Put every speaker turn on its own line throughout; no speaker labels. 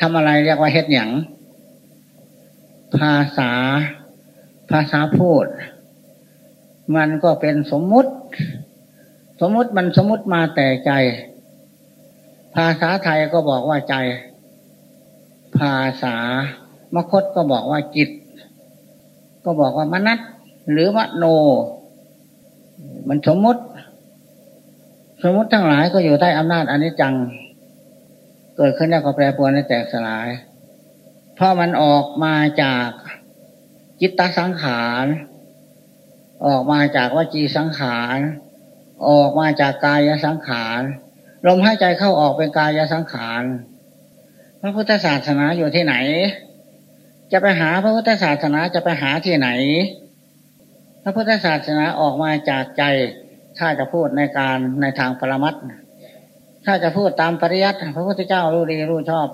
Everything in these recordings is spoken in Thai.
ทำอะไรเรียกว่าเฮ็ดหยังภาษา ภาษาพูด มันก็เป็นสมมุติ สมมุติมันสมมุติมาแต่ใจ ภาษาไทยก็บอกว่าใจ ภาษามคตก็บอกว่าจิต ก็บอกว่ามนัตหรือมโน มันสมมุติ สมมุติทั้งหลายก็อยู่ใต้อำนาจอนิจจัง เกิดขึ้นแล้วก็แปรปรวนและแตกสลาย เพราะมันออกมาจากจิตตสังขาร ออกมาจากวจีสังขาร ออกมาจากกายสังขารลมหายใจเข้าออกเป็นกายสังขารพระพุทธศาสนาอยู่ที่ไหน จะไปหาพระพุทธศาสนาจะไปหาที่ไหน พระพุทธศาสนาออกมาจากใจถ้าจะพูดในการในทางปรมัตถ้ ถ้าจะพูดตามปริยัติพระพุทธเจ้ารู้ดีรู้ชอบ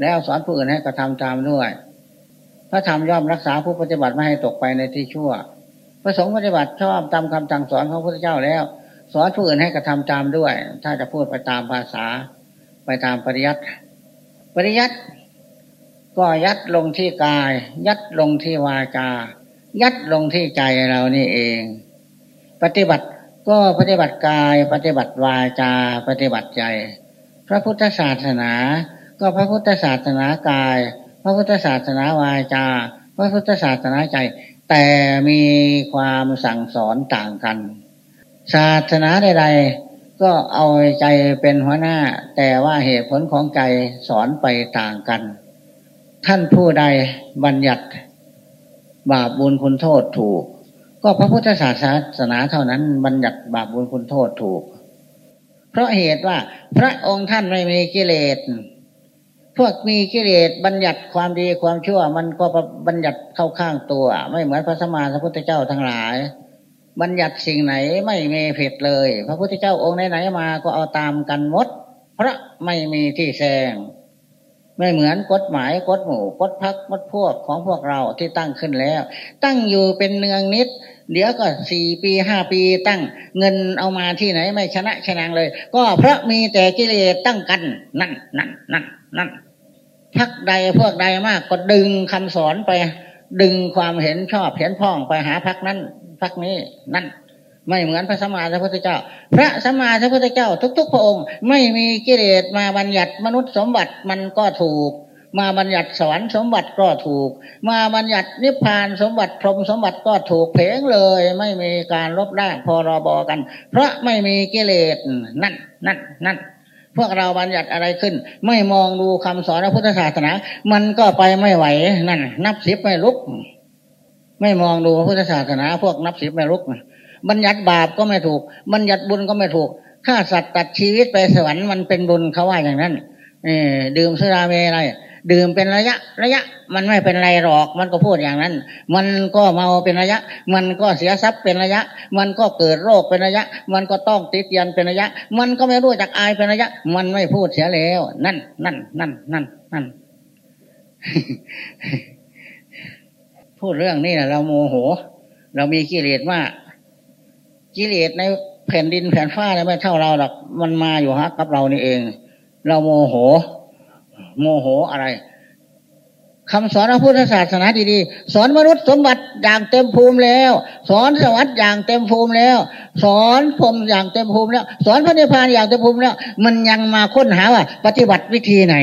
แล้วสอนผู้อื่นให้กระทำตามด้วย พระธรรมย่อมรักษาผู้ปฏิบัติไม่ให้ตกไปในที่ชั่ว พระสงฆ์ปฏิบัติชอบตามคำสั่งสอนของพระพุทธเจ้าแล้ว สอนผู้อื่นให้กระทำตามด้วย ถ้าจะพูดไปตามภาษา ไปตามปริยัติปริยัติก็ยัดลงที่กาย ยัดลงที่วาจา ยัดลงที่ใจเรานี่เอง ปฏิบัติ ก็ปฏิบัติกาย ปฏิบัติวาจา ปฏิบัติใจ พระพุทธศาสนา ก็พระพุทธศาสนากาย พระพุทธศาสนาวาจา พระพุทธศาสนาใจ แต่มีความสั่งสอนต่างกัน ศาสนาใดๆก็เอาใจเป็นหัวหน้า แต่ว่าเหตุผลของใจสอนไปต่างกัน ท่านผู้ใดบัญญัติ บาปบุญคุณโทษถูก ก็พระพุทธศาสนาเท่านั้นบัญญัติบาปบุญคุณโทษถูก เพราะเหตุว่าพระองค์ท่านไม่มีกิเลสพวกมีกิเลสบัญญัติความดีความชั่ว มันก็บัญญัติเข้าข้างตัว ไม่เหมือนพระสมมาพระพุทธเจ้าทั้งหลาย บัญญัติสิ่งไหนไม่มีผิดเลย พระพุทธเจ้าองค์ไหนๆมาก็เอาตามกันหมดเพราะไม่มีที่แซงไม่เหมือนกฎหมายกฎหมู่กฎพักกฎพวกของพวกเราที่ตั้งขึ้นแล้ว ตั้งอยู่เป็นเนืองนิด เดี๋ยวก็สี่ปีห้าปีตั้งเงินเอามาที่ไหนไม่ชนะชนะเลย ก็เพราะมีแต่กิเลสตั้งกัน นั่นนั่นนั่นนั่นพักใดพวกใดมากก็ดึงคำสอนไป ดึงความเห็นชอบเห็นพ้องไปหาพักนั้นพักนี้นั่นไม่เหมือนพระสัมมาสัมพุทธเจ้า พระสัมมาสัมพุทธเจ้า ทุก ๆ พระองค์ ไม่มีกิเลสมาบัญญัติมนุษย์สมบัติมันก็ถูก มาบัญญัติสวรรค์สมบัติก็ถูก มาบัญญัตินิพพานสมบัติพรหมสมบัติก็ถูกเพงเลย ไม่มีการลบล้างพรบกัน เพราะไม่มีกิเลสนั่นนั่นนั่นพวกเราบัญญัติอะไรขึ้น ไม่มองดูคำสอนพระพุทธศาสนา มันก็ไปไม่ไหวนั่น นับสิบไม่ลุก ไม่มองดูพระพุทธศาสนา พวกนับสิบไม่ลุกบัญญัติบาปก็ไม่ถูก บัญญัติบุญก็ไม่ถูกฆ่าสัตว์ตัดชีวิตไปสวรรค์มันเป็นบุญเขาว่าอย่างนั้นดื่มสุราเมรัย ดื่มเป็นระยะระยะ มันไม่เป็นไรหรอก มันก็พูดอย่างนั้น มันก็เมาเป็นระยะ มันก็เสียทรัพย์เป็นระยะ มันก็เกิดโรคเป็นระยะ มันก็ต้องติดยันเป็นระยะ มันก็ไม่รู้จักอายเป็นระยะ มันไม่พูดเสียแล้ว นั่น นั่น นั่น นั่น นั่น พูดเรื่องนี้นะเราโมโห เรามีกิเลสมากกิเลสในแผ่นดินแผ่นฟ้าเนี่ยไม่เท่าเราหรอก มันมาอยู่ฮะกับเรานี่เอง เราโมโห โมโหอะไรคำสอนพระพุทธศาสนาดีๆ สอนมนุษย์สมบัติอย่างเต็มภูมิแล้ว สอนสวัสดิ์อย่างเต็มภูมิแล้ว สอนพรมอย่างเต็มภูมิแล้ว สอนพระนิพพานอย่างเต็มภูมิแล้ว มันยังมาค้นหาว่า ปฏิบัติวิธีไหน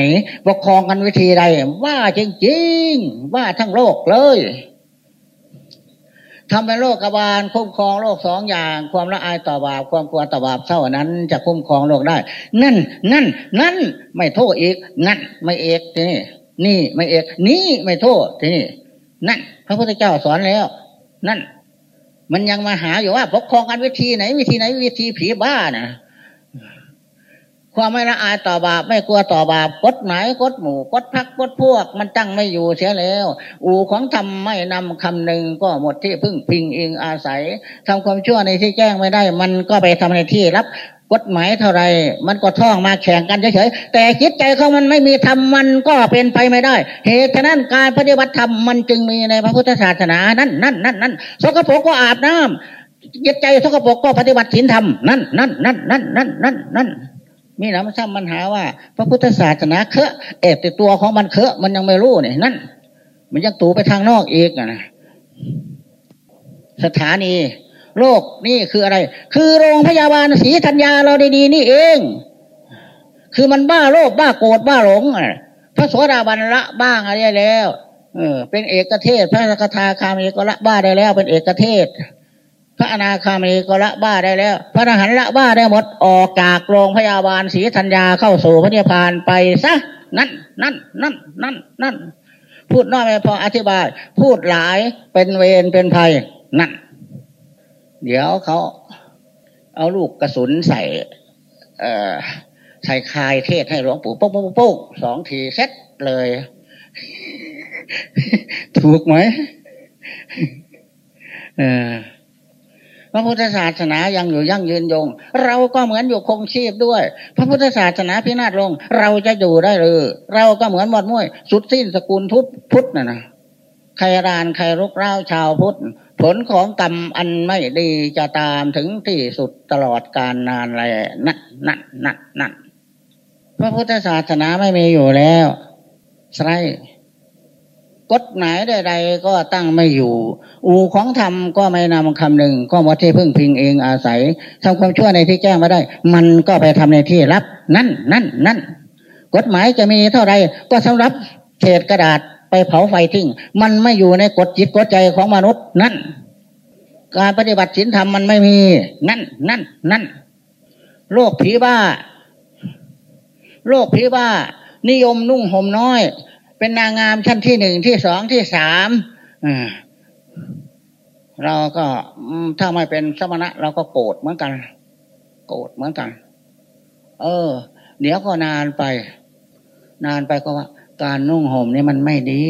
ปกครองกันวิธีใดว่าจริงๆว่าทั้งโลกเลย ทำเป็นโลกกบาลคุ้มครองโลกสองอย่าง ความละอายต่อบาปความกลัวต่อบาปเท่านั้น จะคุ้มครองโลกได้ นั่น นั่น นั่นไม่โทษอีกนั่นไม่เอกทีนี่นี่ไม่เอกนี่ไม่โทษทีนี่นั่น พระพุทธเจ้าสอนแล้ว นั่น มันยังมาหาอยู่ว่าปกครองกันวิธีไหน วิธีไหนวิธีผีบ้านะ ความไม่ละอายต่อบาปไม่กลัวต่อบาปกฎหมายกฎหมู่กฎพักกฎพวก มันตั้งไม่อยู่เสียแล้ว อู่ของธรรมไม่นำคำหนึ่งก็หมดที่พึ่งพิงอิงอาศัยทำความชั่วในที่แจ้งไม่ได้ มันก็ไปทำในที่รับกฎหมายเท่าไรมันก็ท่องมาแข่งกันเฉยๆแต่จิตใจเขามันไม่มีธรรมมันก็เป็นไปไม่ได้ เหตุฉะนั้นการปฏิบัติธรรมมันจึงมีในพระพุทธศาสนานั่นนั่นนั่นนั่นสกปรกก็อาบน้ำจิตใจสกปรกก็ปฏิบัติศีลธรรมนั่นนั่นนั่นนั่นนั่นนั่นนั่น มีน้ำซ้ำมันหาว่า พระพุทธศาสนาเคอะเอบแต่ตัวของมันเคอะมันยังไม่รู้เนี่ยนั่น มันยังตูไปทางนอกอีกนะสถานี โลกนี่คืออะไร คือโรงพยาบาลศรีธัญญาเราดีๆนี่เอง คือมันบ้าโลภบ้าโกรธบ้าหลงพระสวสดาบันละบ้างอะไรแล้วเออเป็นเอกเทศ พระสกทาคามีก็ละบ้าได้แล้ว เป็นเอกเทศ พระอนาคามีก็ละบ้าได้แล้ว พระอรหันต์ละบ้าได้หมดออกจากโรงพยาบาลศรีธัญญาเข้าสู่พระนิพพานไปซะนั่นนั่นนั่นนั่นนั่นพูดน้อยไม่พออธิบาย พูดหลายเป็นเวรเป็นภัยนั่น เดี๋ยวเขาเอาลูกกระสุนใส่เอ่อใส่คายเทศให้หลวงปู่ปุ๊บปุ๊บปุ๊บสองทีเซ็ตเลย ถูกไหมเออ พระพุทธศาสนายังอยู่ยั่งยืนยง เราก็เหมือนอยู่คงชีพด้วย พระพุทธศาสนาพินาศลง เราจะอยู่ได้หรือเราก็เหมือนหมดมุ้ยสุดสิ้นสกุลทุบพุทธนะนะใครรานใครรุกร้าวชาวพุทธผลของกรรมอันไม่ดีจะตามถึงที่สุดตลอดกาลนานเลยนั่นนั่นนั่นนั่นพระพุทธศาสนาไม่มีอยู่แล้วใช่ กฎหมายใดๆก็ตั้งไม่อยู่ อูของธรรมก็ไม่นำคำหนึ่ง ก็วัดที่พึ่งพิงเองอาศัยทำความชั่วในที่แจ้งมาได้ มันก็ไปทำในที่รับ นั่นนั่นนั่นกฎหมายจะมีเท่าไรก็สำหรับเศษกระดาษไปเผาไฟทิ้ง มันไม่อยู่ในกฎจิตกฎใจของมนุษย์ นั่น การปฏิบัติศีลธรรมมันไม่มี นั่นนั่นนั่นโรคผีบ้าโรคผีบ้า นิยมนุ่งห่มน้อย เป็นนางงามชั้นที่หนึ่งที่สองที่สามเราก็ถ้าไม่เป็นสมณะ เราก็โกรธเหมือนกัน โกรธเหมือนกัน เออ เดี๋ยวก็นานไป นานไปก็ว่า การนุ่งห่มนี่มันไม่ดี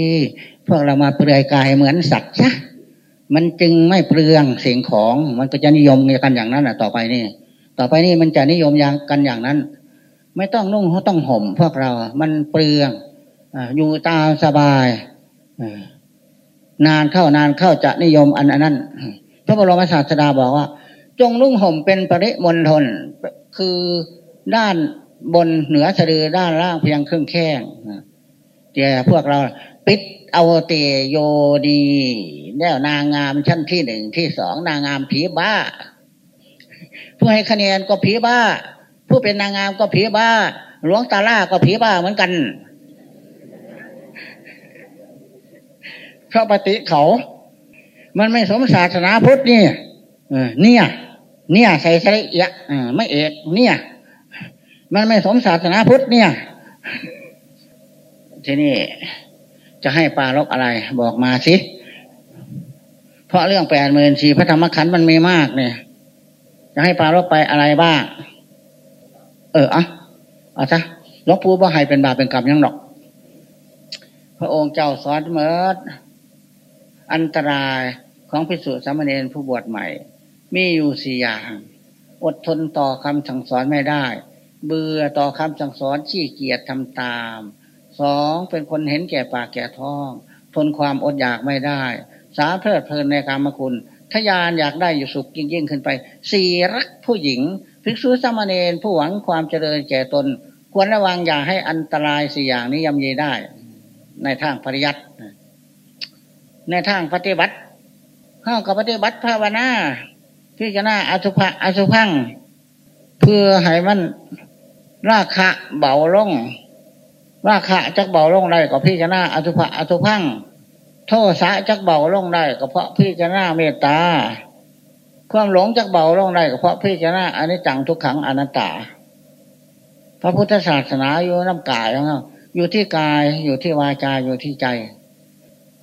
พวกเรามาเปลือยกายเหมือนสัตว์ใช่มันจึงไม่เปลืองสิ่งของ มันก็จะนิยมกันอย่างนั้นอะ ต่อไปนี่ ต่อไปนี่มันจะนิยมอย่างกันอย่างนั้น ไม่ต้องนุ่งเขาต้องห่ม พวกเรา มันเปลือง อยู่ตามสบายนานเข้านานเข้าจะนิยมอันนั้นพระบรมศาสดาบอกว่า จงนุ่งห่มเป็นปริมณฑลคือด้านบนเหนือสะดือด้านล่างเพียงครึ่งแข้งแต่พวกเราปิดเอาเตโยดีแล้วนางงามชั้นที่หนึ่งที่สองนางงามผีบ้า ผู้ให้คะแนนก็ผีบ้า ผู้เป็นนางงามก็ผีบ้าหลวงตาล่าก็ผีบ้าเหมือนกัน พระปฏิเขา มันไม่สมศาสนาพุทธนี่เนี่ย เนี่ยใส่ใส่เอะไม่เอกเนี่ย มันไม่สมศาสนาพุทธเนี่ย ทีนี้จะให้ปลาลกอะไรบอกมาสิ เพราะเรื่องแปดหมื่นสี่พระธรรมขันธ์มันมีมากเนี่ย จะให้ปลาลกไปอะไรบ้าง เอออะเอาซะลกปูบ่ให้เป็นบาปเป็นกรรมยังหรอก พระองค์เจ้าสอนเมิด อันตรายของพิสุสามเณรผู้บวชใหม่ มีอยู่สี่อย่าง อดทนต่อคำสั่งสอนไม่ได้ เบื่อต่อคำสั่งสอนขี้เกียจทำตามสองเป็นคนเห็นแก่ปากแก่ท้อง ทนความอดอยากไม่ได้ สามเพลิดเพลินในกรรมคุณทยานอยากได้อยู่สุขยิ่งยิ่งขึ้นไปสี่รักผู้หญิงภิกษุสามเณรผู้หวังความเจริญแก่ตน ควรระวังอย่าให้อันตรายสี่อย่างนี้ยำเยได้ ในทางปริยัติ ในทางปฏิบัติเข้ากับปฏิบัติภาวนาพิจารณาอสุภะอสุพัง เพื่อให้มันราคะเบาลง ราคะจักเบาลงได้ก็พิจารณาอสุภะอสุพัง โทษะจักเบาลงได้ก็เพราะพิจารณาเมตตา ความหลงจักเบาลงได้ก็เพราะพิจารณาอนิจจังทุกขังอนัตตา พระพุทธศาสนาอยู่น้ำกายของเราอยู่ที่กายอยู่ที่วาจาอยู่ที่ใจ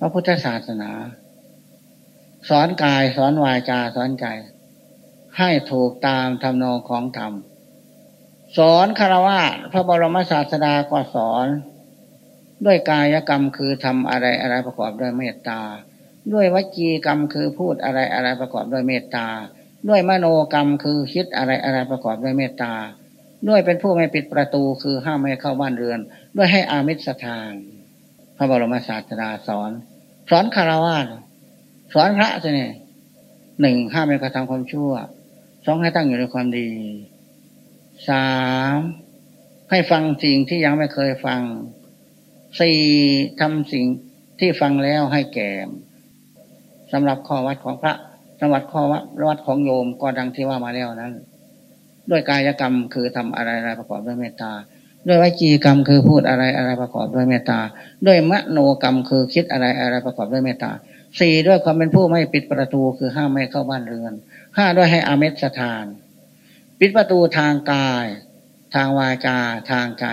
ระพุทธศาสนา สอนกายสอนวาจาสอนใจ ให้ถูกตามทำนองของธรรม สอนคารวะพระบรมศาสดาก็สอน ด้วยกายกรรมคือทำอะไรอะไรประกอบด้วยเมตตา ด้วยวจีกรรมคือพูดอะไรอะไรประกอบด้วยเมตตา ด้วยมโนกรรมคือคิดอะไรอะไรประกอบด้วยเมตตา ด้วยเป็นผู้ไม่ปิดประตูคือห้ามไม่เข้าบ้านเรือน ด้วยให้อามิสทานพระบรมศาสดาสอน สอนคารวะสอนพระสิเนี่ยหนึ่งห้ามไม่กระทำความชั่วสองให้ตั้งอยู่ในความดีสามให้ฟังสิ่งที่ยังไม่เคยฟังสี่ทำสิ่งที่ฟังแล้วให้แก่สำหรับข้อวัดของพระสำหรับข้อวัดวัดของโยมก็ดังที่ว่ามาแล้วนั้น ด้วยกายกรรมคือทำอะไรอะไรประกอบด้วยเมตตา ด้วยวิจีกรรมคือพูดอะไรอะไรประกอบด้วยเมตตา ด้วยมโนกรรมคือคิดอะไรอะไรประกอบด้วยเมตตาสี่ด้วยความเป็นผู้ไม่ปิดประตูคือห้ามไม่เข้าบ้านเรือนห้าด้วยให้อาเมสถาน ปิดประตูทางกาย ทางวาจาทางใจ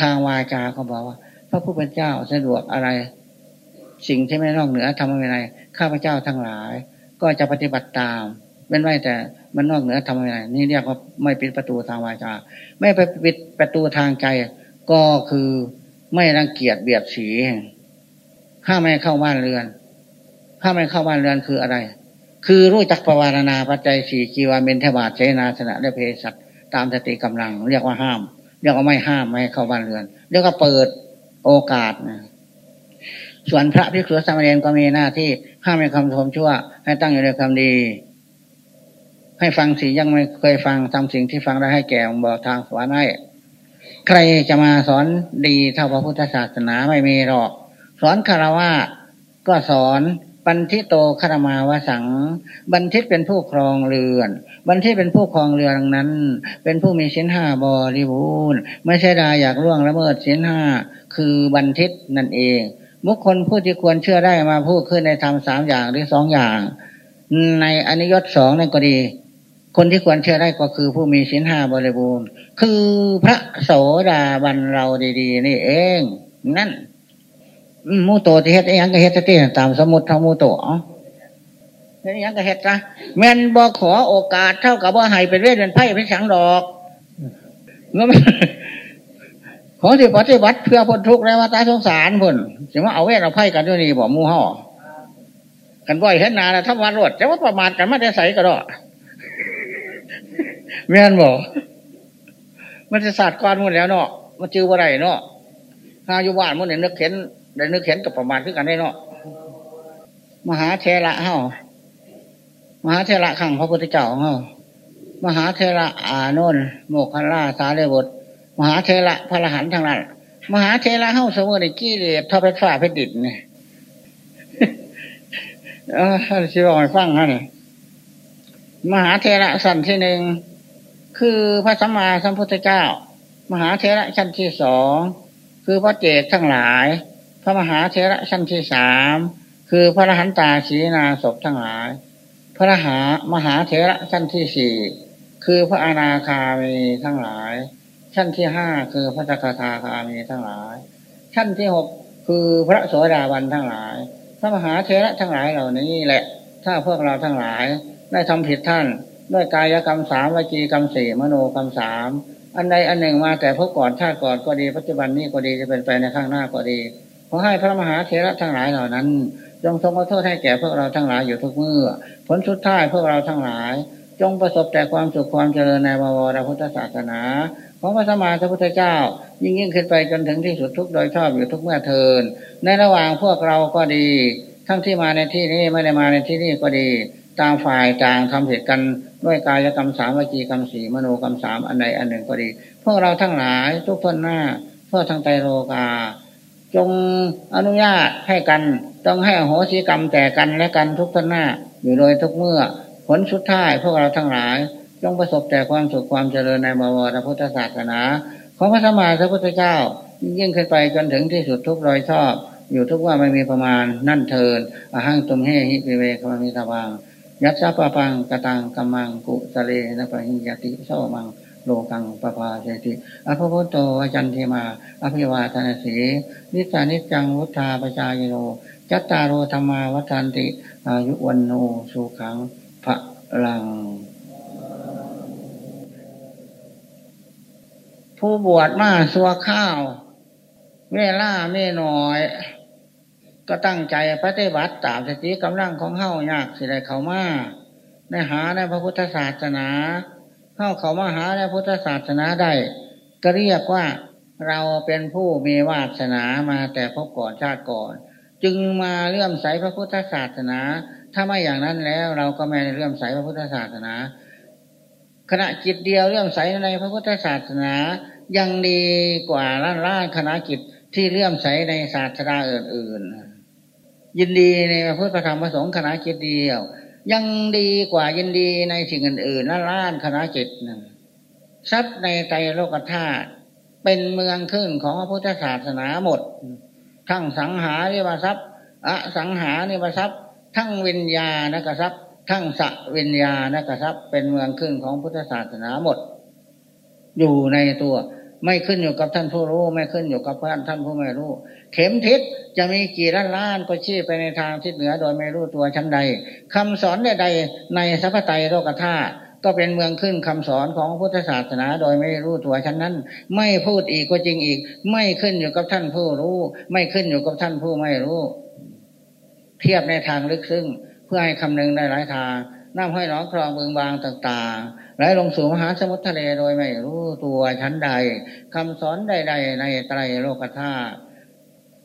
ทางวาจาเขาบอกว่า พระผู้เป็นเจ้าสะดวกอะไร สิ่งที่ไม่นอกเหนือทำอะไรข้าพเจ้าทั้งหลาย ก็จะปฏิบัติตาม เป็นไว้แต่มันนอกเหนือทำอะไรนี่เรียกว่าไม่ปิดประตูทางวาจา ไม่ไปปิดประตูทางใจ ก็คือไม่รังเกียจเบียดสีห้ามไม่เข้าบ้านเรือนห้ามไม่เข้าบ้านเรือนคืออะไร คือรู้จักประวารณาปัจจัยสี่จีวาเมนเทบาทเจนาสนะและเพศัตตามสติกำลัง เรียกว่าห้าม เรียกว่าไม่ห้ามไม่เข้าบ้านเรือน เรียกว่าเปิดโอกาสนะส่วนพระภิกษุสามเณรก็มีหน้าที่ห้ามไม่คำชมชั่ว ให้ตั้งอยู่ในคำดี ให้ฟังสิ่ยังไม่เคยฟังทำสิ่งที่ฟังได้ให้แก่บอกทางสวรรค์ให้ใครจะมาสอนดีเท่าพระพุทธศาสนาไม่มีหรอก สอนคารวะก็สอนบันทิโตคารมาวสัง บันทิตเป็นผู้ครองเรือน บันทิตเป็นผู้ครองเรือนนั้น เป็นผู้มีชิ้นห้าบริบูรณ์ไม่ใช่ดาอยากล่วงละเมิดชิ้นห้าคือบันทิตนั่นเองบุคคลผู้ที่ควรเชื่อได้มาพูดขึ้นในธรรมสามอย่างหรือสองอย่าง ในอนิยตสองนั่นก็ดี คนที่ควรเชื่อได้ก็คือผู้มีชิ้นห้าบริบูรณ์ คือพระโสดาบันเราดีๆ นี่เอง นั่นมูโตที่เฮ็ดยังก็เฮ็ดที่ตามสมุดทางมูโตอ๋อเฮ็ดยังก็เฮ็ดนะแม่นบอขอโอกาสเท่ากับว่าให้เป็นเวทเป็นไพ่เป็นสังดอกเมื่อของที่ปฏิบัติเพื่อพ้นทุกข์ในวัฏสงสารพุ่นถึงว่าเอาเวทเอาไพ่กันด้วยนี่บอกมูห่อกันบ่อยเห็นนาแล้วถ้าวันรวดจะว่าประมาทกันมาได้ใส่ก็ได้ แม่นบอกมันจะศาสตร์ก้อนหมดแล้วเนาะมันจื้อว่าไรเนาะถ้าอยู่บ้านมันเนี่ยนึกเห็นได้นึกเห็นกับประมาณคือกันได้เนาะมหาเทระเฮามหาเทระขังพระพุทธเจ้าเฮามหาเทระอานนท์โมกขลาสาเรบทมหาเทระพระรหันทั้งนั้นมหาเทระเฮาเสมอในกี้เลยทอเพชรฟ้าเพชรดิบเนี่ยเออชิบอกให้ฟังฮะเนี่ยมหาเทระสั้นที่หนึ่ง คือพระสัมมาสัมพุทธเจ้า มหาเทระชั้นที่สองคือพระเจตทั้งหลาย พระมหาเทระชั้นที่สามคือพระรหันตาชีนาศพทั้งหลาย พระหามหาเทระชั้นที่สี่คือพระอนาคามีทั้งหลาย ชั้นที่ห้าคือพระจักทาคามีทั้งหลาย ชั้นที่หกคือพระโสดาบันทั้งหลาย พระมหาเทระทั้งหลายเหล่านี้แหละ ถ้าพวกเราทั้งหลายได้ทำผิดท่าน ด้วยกายกรรมสามวิจีกรรมสี่มโนกรรมสามอันใดอันหนึ่งมาแต่พวกก่อนชาติก่อนก็ดีปัจจุบันนี้ก็ดีจะเป็นไปในข้างหน้าก็ดีขอให้พระมหาเถระทั้งหลายเหล่านั้นจงทรงขอโทษให้แก่พวกเราทั้งหลายอยู่ทุกเมื่อ ผลสุดท้ายพวกเราทั้งหลาย จงประสบแต่ความสุขความเจริญในบวรพุทธศาสนาของพระสมมาพระพุทธเจ้า ยิ่งยิ่งขึ้นไปจนถึงที่สุดทุกโดยชอบอยู่ทุกเมื่อเทิน ในระหว่างพวกเราก็ดี ทั้งที่มาในที่นี้ไม่ได้มาในที่นี้ก็ดีต่างฝ่ายต่างทำเหตุกัน ด้วยกายกรรมสามวิจีกรรมสี่มโนกรรมสามอันใดอันหนึ่งก็ดี พวกเราทั้งหลายทุกคนหน้าเพื่อทางไตโลกา จงอนุญาตให้กัน ต้องให้โหสิกรรมแต่กันและกันทุกท่านหน้า อยู่โดยทุกเมื่อ ผลสุดท้ายพวกเราทั้งหลาย จงประสบแต่ความสุขความเจริญในบวรพุทธศาสนา ของพระสมมาพระพุทธเจ้า ยิ่งขึ้นไปจนถึงที่สุดทุกรอยชอบ อยู่ทุกว่าไม่มีประมาณนั่นเทินอาหังตุมเฮหิปิเวคมามิตาบัง ยัตสาปะปังกตังกัมมังกุสเลนะปะหิยติโสมังโลกังปภาเสติอภพุโตวจันเทมา อภิวาทนาสีนิสานิจังวุธาปชายโนจัตตารโอธรรมาวัฏานติ อายุวันโนสุขังพระลัง ผู้บวชมาสัวข้าว เวลาไม่น้อย ก็ตั้งใจปฏิบัติตามสติกำลังของเฮ้ายากสิได้เขามาในหาในพระพุทธศาสนาเข้าเขามาหาในพุทธศาสนาได้ ก็เรียกว่าเราเป็นผู้มีวาสนามาแต่พบก่อนชาติก่อน จึงมาเลื่อมใสพระพุทธศาสนา ถ้าไม่อย่างนั้นแล้วเราก็ไม่เลื่อมใสพระพุทธศาสนา ขณะจิตเดียวเลื่อมใสในพระพุทธศาสนา ยังดีกว่าล้านล้านคณะกิจที่เลื่อมใสในศาสนาอื่น ๆ ยินดีในพระพุทธธรรมพระสงฆ์คณะกิจเดียว ยังดีกว่ายินดีในสิ่งอื่นๆล้านล้านคณะกิจทรัพย์ในใจโลกธาตุเป็นเมืองขึ้นของพระพุทธศาสนาหมด ทั้งสังหาริมทรัพย์อสังหาริมทรัพย์ ทั้งวิญญาณกทรัพย์ ทั้งสัวิญญาณกทรัพย์ เป็นเมืองขึ้นของพุทธศาสนาหมด อยู่ในตัว ไม่ขึ้นอยู่กับท่านผู้รู้ ไม่ขึ้นอยู่กับท่านท่านผู้ไม่รู้ เข็มทิศจะมีกี่ล้านล้านก็ชี้ไปในทางทิศเหนือโดยไม่รู้ตัวชั้นใดคำสอนใดในสัพพไตโลกธาตุก็เป็นเมืองขึ้นคำสอนของพุทธศาสนาโดยไม่รู้ตัวชั้นนั้น ไม่พูดอีกก็จริงอีก ไม่ขึ้นอยู่กับท่านผู้รู้ ไม่ขึ้นอยู่กับท่านผู้ไม่รู้ เทียบในทางลึกซึ้งเพื่อให้คำนึงได้หลายทาง น้ำห้อยหนองคลองเบืองบางต่างๆไหลลงสู่มหาสมุทรทะเลโดยไม่รู้ตัวชั้นใดคำสอนใด ๆ ในไตรโลกธาตุ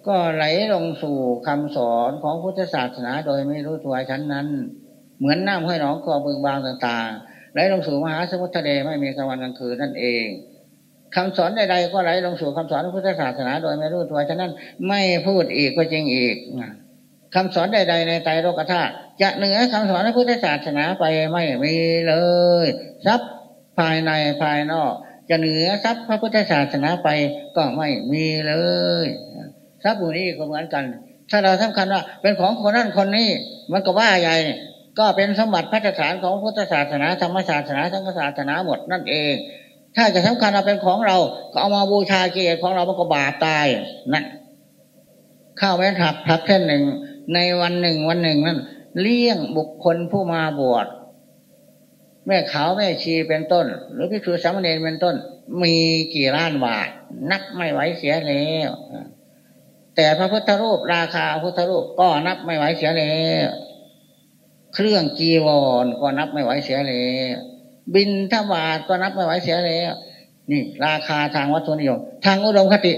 ก็ไหลลงสู่คำสอนของพุทธศาสนาโดยไม่รู้ตัวชั้นนั้น เหมือนน้ำห้อยหนองคลองเบืองบางต่างๆไหลลงสู่มหาสมุทรทะเลไม่มีกลางวันกลางคืนนั่นเองคำสอนใดๆก็ไหลลงสู่คำสอนของพุทธศาสนาโดยไม่รู้ตัวฉะนั้นไม่พูดอีกก็จริงอีก คำสอนใด ๆ ในไตรโลกธาตุจะเหนือคำสอนในพุทธศาสนาไปไม่มีเลย ทรัพย์ภายในภายนอก จะเหนือทรัพย์พระพุทธศาสนาไปก็ไม่มีเลยทรัพย์ผู้นี้ก็เหมือนกัน ถ้าเราสำคัญว่า เป็นของคนนั้นคนนี้ มันก็ว่าใหญ่ก็เป็นสมบัติพัฒฐานของพุทธศาสนาธรรมศาสนาสังฆศาสนาหมดนั่นเอง ถ้าจะสำคัญว่าเป็นของเรา ก็เอามาบูชาเกียรติของเรามันก็บาปตายนั่นข้าวแม่ถักพักเส้นหนึ่ง ในวันหนึ่งวันหนึ่งนั้นเลี้ยงบุคคลผู้มาบวชแม่ขาวแม่ชีเป็นต้น หรือพิสุสามเณรเป็นต้น มีกี่ล้านบาท นับไม่ไหวเสียแล้วแต่พระพุทธรูปราคาพุทธรูปก็นับไม่ไหวเสียแล้วเครื่องจีวรก็นับไม่ไหวเสียแล้วบินทบาทก็นับไม่ไหวเสียแล้วนี่ ราคาทางวัตถุนิยม ทางอุดมคติ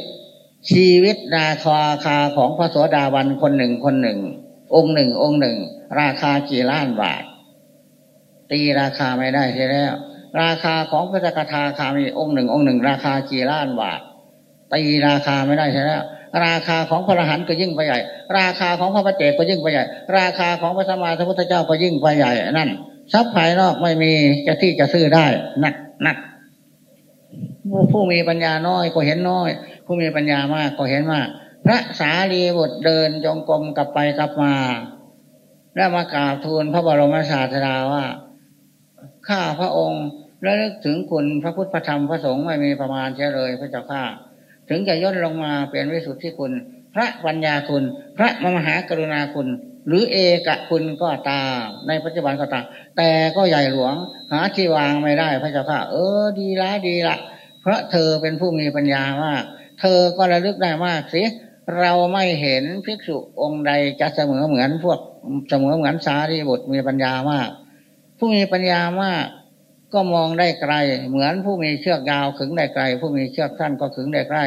ชีวิตราคาคาของพระโสดาบันคนหนึ่งคนหนึ่ง องค์หนึ่งองค์หนึ่ง ราคากี่ล้านบาท ตีราคาไม่ได้ใช่แล้ว ราคาของพระสกทาคามีองค์หนึ่งองค์หนึ่ง ราคากี่ล้านบาท ตีราคาไม่ได้ใช่แล้วราคาของพระอรหันต์ก็ยิ่งไปใหญ่ ราคาของพระปฏิเจกก็ยิ่งไปใหญ่ ราคาของพระสมมาสัมพุทธเจ้าก็ยิ่งไปใหญ่นั่นทรัพย์ภายนอกไม่มีจะที่จะซื้อได้นักนัก ผู้มีปัญญาน้อยก็เห็นน้อย ผู้มีปัญญามากก็เห็นว่าพระสารีบุตรเดินจงกรมกลับไปกลับมาแล้วมากราบทูลพระบรมศาสดาว่า ข้าพระองค์และลึกถึงคุณพระพุทธพระธรรมพระสงฆ์ไม่มีประมาณเช่เลย พระเจ้าข้าถึงจะย่นลงมาเป็นวิสุทธิคุณ พระปัญญาคุณ พระมหากรุณาคุณ หรือเอกคุณก็ตาม ในปัจจุบันก็ตาม แต่ก็ใหญ่หลวงหาที่วางไม่ได้พระเจ้าข้าเออดีละดีละ เพราะเธอเป็นผู้มีปัญญามาก เธอก็ระลึกได้มากสิเราไม่เห็นภิกษุองค์ใดจะเสมอเหมือนพวกเสมอเหมือนสารีบุตรมีปัญญามาก ผู้มีปัญญามาก ก็มองได้ไกล เหมือนผู้มีเชือกยาวขึงได้ไกล ผู้มีเชือกสั้นก็ขึงได้ใกล้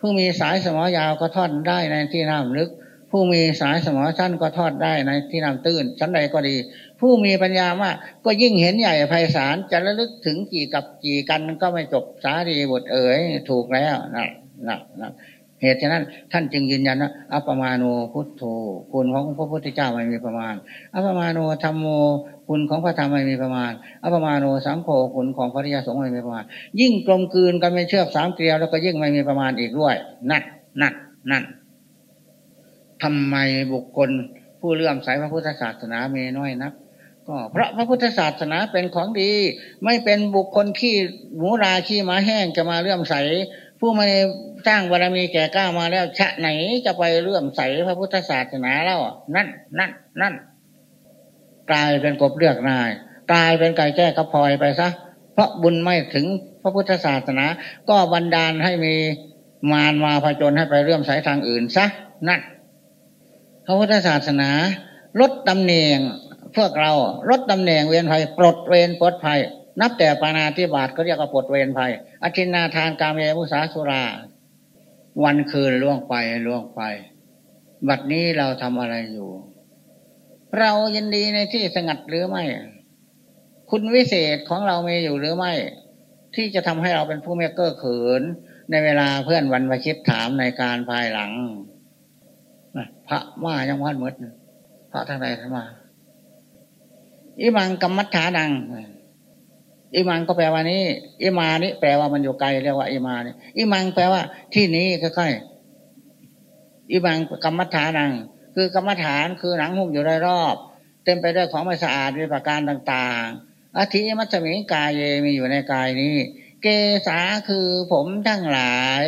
ผู้มีสายสมอยาวก็ทอดได้ในที่น้ำลึก ผู้มีสายสมอสั้นก็ทอดได้ในที่น้ำตื้นชั้นใดก็ดี ผู้มีปัญญามากก็ยิ่งเห็นใหญ่ไพศาลจะระลึกถึงกี่กับกี่กันก็ไม่จบสารีบุตรเอ๋ยถูกแล้วนะนะนะเหตุฉะนั้นท่านจึงยืนยันว่าอัปมาโนพุทโธคุณของพระพุทธเจ้าไม่มีประมาณ อัปมาโนธรรมโมคุณของพระธรรมไม่มีประมาณ อัปมาโนสังโฆคุณของพระริยสงฆ์ไม่มีประมาณ ยิ่งกลมกลืนกันเป็นเชือกสามเกลียวแล้วก็ยิ่งไม่มีประมาณอีกด้วยนั่นนั่นนั่น ทำไมบุคคลผู้เลื่อมใสพระพุทธศาสนามีน้อยนัก ก็เพราะพระพุทธศาสนาเป็นของดี ไม่เป็นบุคคลขี้หมูราขี้หมาแห้งจะมาเลื่อมใส ผู้ไม่สร้างบารมีแก่กล้ามาแล้ว ชะไหนจะไปเลื่อมใสพระพุทธศาสนาแล้วนั่นนั่นนั่นกลายเป็นกบเลือกนายกลายเป็นไก่แก้กระพลอยไปซะเพราะบุญไม่ถึงพระพุทธศาสนา ก็บันดาลให้มีมารมาผจญให้ไปเลื่อมใสทางอื่นซะนั่น พระพุทธศาสนา ลดตำแหน่งพวกเราลดตำแหน่งเวียนภัยปลดเวรปลดภัย นับแต่ปานาธิบาตก็เรียกว่าปลดเวรภัยอธินาทานกามเมมุสาสุรา วันคืนล่วงไปล่วงไป บัดนี้เราทำอะไรอยู่ เรายินดีในที่สงัดหรือไม่ คุณวิเศษของเรามีอยู่หรือไม่ ที่จะทำให้เราเป็นผู้ไม่เก้อเขินในเวลาเพื่อนวันวคิดถามในการภายหลัง พระว่ายังวัดมดพระทางใดท่านมาอิมังกรรมัฏฐานังอิมังก็แปลว่านี้อิมานี้แปลว่ามันอยู่ไกลเรียกว่าอิมานี่อิมังแปลว่า ที่นี้ค่อยๆอิมังกรรมัฏฐานัง คือกรรมฐานคือหนังหุ้มอยู่รอบเต็มไปด้วยของไม่สะอาดมีประการต่างๆอธิมัตมิกายเยมีอยู่ในกายนี้ เกษาคือผมทั้งหลาย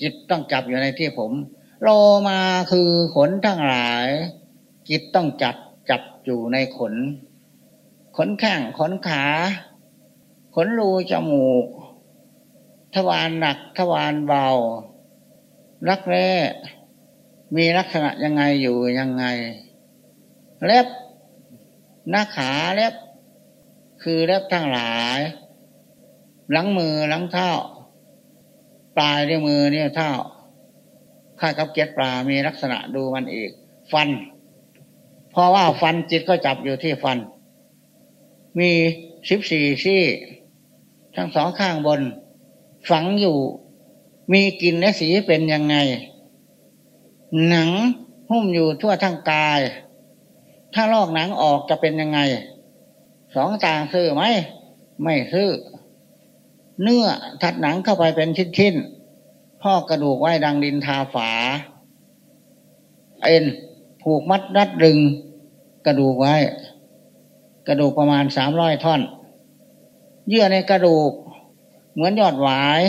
จิตต้องจับอยู่ในที่ผม โลมาคือขนทั้งหลาย จิตต้องจับจับอยู่ในขน ขนแข้งขนขา ขนรูจมูก ทวารหนักทวารเบา รักแร้มีลักษณะยังไงอยู่ยังไง เล็บหน้าขาเล็บ คือเล็บทั้งหลาย หลังมือหลังเท้า ปลายด้วยมือเนี่ยเท้า ข้ากับเก็ดปลามีลักษณะดูมันอีก ฟัน เพราะว่าฟันจิตก็จับอยู่ที่ฟัน มีสิบสี่ซี่ ทั้งสองข้างบน ฝังอยู่ มีกลิ่นและสีเป็นยังไง หนังหุ้มอยู่ทั่วทั้งกาย ถ้าลอกหนังออกจะเป็นยังไง สองต่างซื้อไหม ไม่ซื้อ เนื้อถัดหนังเข้าไปเป็นชิ้นๆ พ่อกระดูกไว้ดังดินทาฝา เอ็นผูกมัดรัดรึง กระดูกไว้ กระดูกประมาณสามร้อยท่อน เยื่อในกระดูก เหมือนยอดหวาย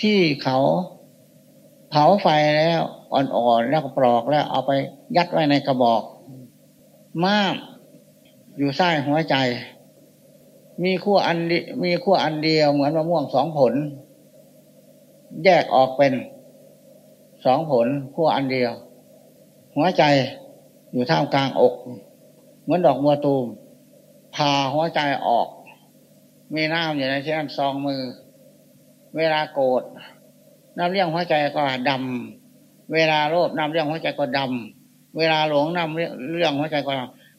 ที่เขาเผาไฟแล้วอ่อนๆแล้วก็ปลอกแล้วเอาไปยัดไว้ในกระบอก ม้ามอยู่ใต้หัวใจ มีขั้วอันมีขั้วอันเดียวเหมือนมะม่วงสองผล แยกออกเป็นสองผลขั้วอันเดียว หัวใจอยู่ท่ามกลางอก เหมือนดอกบัวตูมพาหัวใจออก มีน้ำอยู่ในเช่นซองมือ เวลาโกรธน้ำเลี้ยงหัวใจก็ดำเวลาโลภน้ำเลี้ยงหัวใจก็ดำเวลาหลงน้ำเรื่องหัวใจก็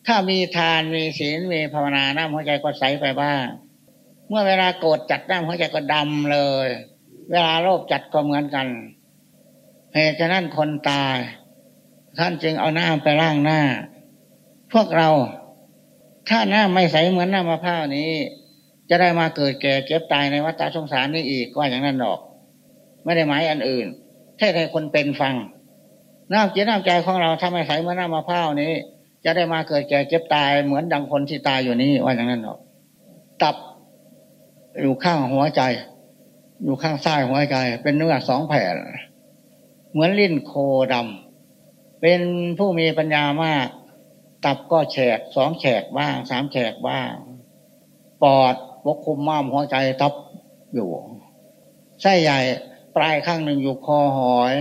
ถ้ามีทานมีศีลมีภาวนาน้ำหัวใจก็ใสไปบ้าง เมื่อเวลาโกรธจัดน้ำหัวใจก็ดำเลย เวลาโลภจัดก็เหมือนกันเหตุฉะนั้นคนตาย ท่านจึงเอาน้ำไปล้างหน้า พวกเรา ถ้าหน้าไม่ใสเหมือนหน้ำมะพร้าวนี้ จะได้มาเกิดแก่เก็บตายในวัฏสงสารนี้อีกว่าอย่างนั้นหรอก ไม่ได้หมายอันอื่นแค่ให้คนเป็นฟังน้ำจิตน้ำใจของเราถ้าไม่ใสเหมือน้ำมะพร้าวนี้ จะได้มาเกิดแก่เจ็บตายเหมือนดังคนที่ตายอยู่นี้ว่าอย่างนั้นหรอก ตับอยู่ข้างหัวใจ อยู่ข้างซ้ายหัวใจเป็นเนื้อสองแผ่นเหมือนลิ้นโคดำเป็นผู้มีปัญญามาก ตับก็แฉกสองแฉกบ้างสามแฉกบ้าง ปอดปกคุมม้ามหัวใจทับอยู่ไส้ใหญ่ปลายข้างหนึ่งอยู่คอหอย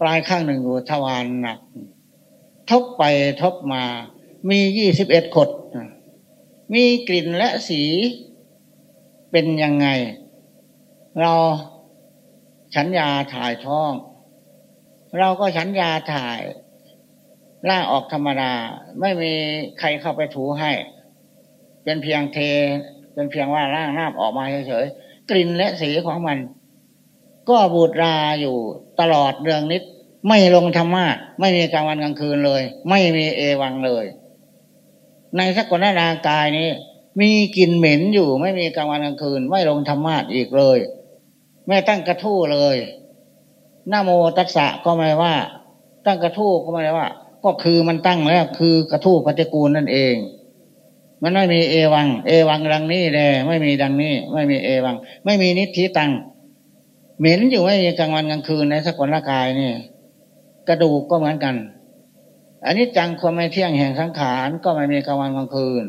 ปลายข้างหนึ่งอยู่ทวารหนัก ทบไปทบมา มียี่สิบเอ็ดขด มีกลิ่นและสีเป็นยังไง เราฉันยาถ่ายท้อง เราก็ฉันยาถ่ายล่างออกธรรมดาไม่มีใครเข้าไปถูให้ เป็นเพียงเท เป็นเพียงว่าร่างน้ำออกมาเฉยๆกลิ่นและสีของมัน ก็บูดราอยู่ตลอดเรื่องนิด ไม่ลงธรรมะไม่มีกลางวันกลางคืนเลย ไม่มีเอวังเลย ในสักกนารากายนี้ มีกลิ่นเหม็นอยู่ ไม่มีกลางวันกลางคืน ไม่ลงธรรมะอีกเลย ไม่ตั้งกระทู้เลยหน้าโมตัสสะก็ไม่ว่า ตั้งกระทู้ก็ไม่ว่า ก็คือมันตั้งแล้ว คือกระทู้ปฏิกูลนั่นเอง มันไม่มีเอวัง เอวังดังนี้เลยไม่มีดังนี้ ไม่มีเอวัง ไม่มีนิธิตังเหม็นอยู่ไม่มีกลางวันกลางคืนในสกุลกายนี่กระดูกก็เหมือนกันอันนี้จังความไม่เที่ยงแห่งสังขารก็ไม่มีกลางวันกลางคืน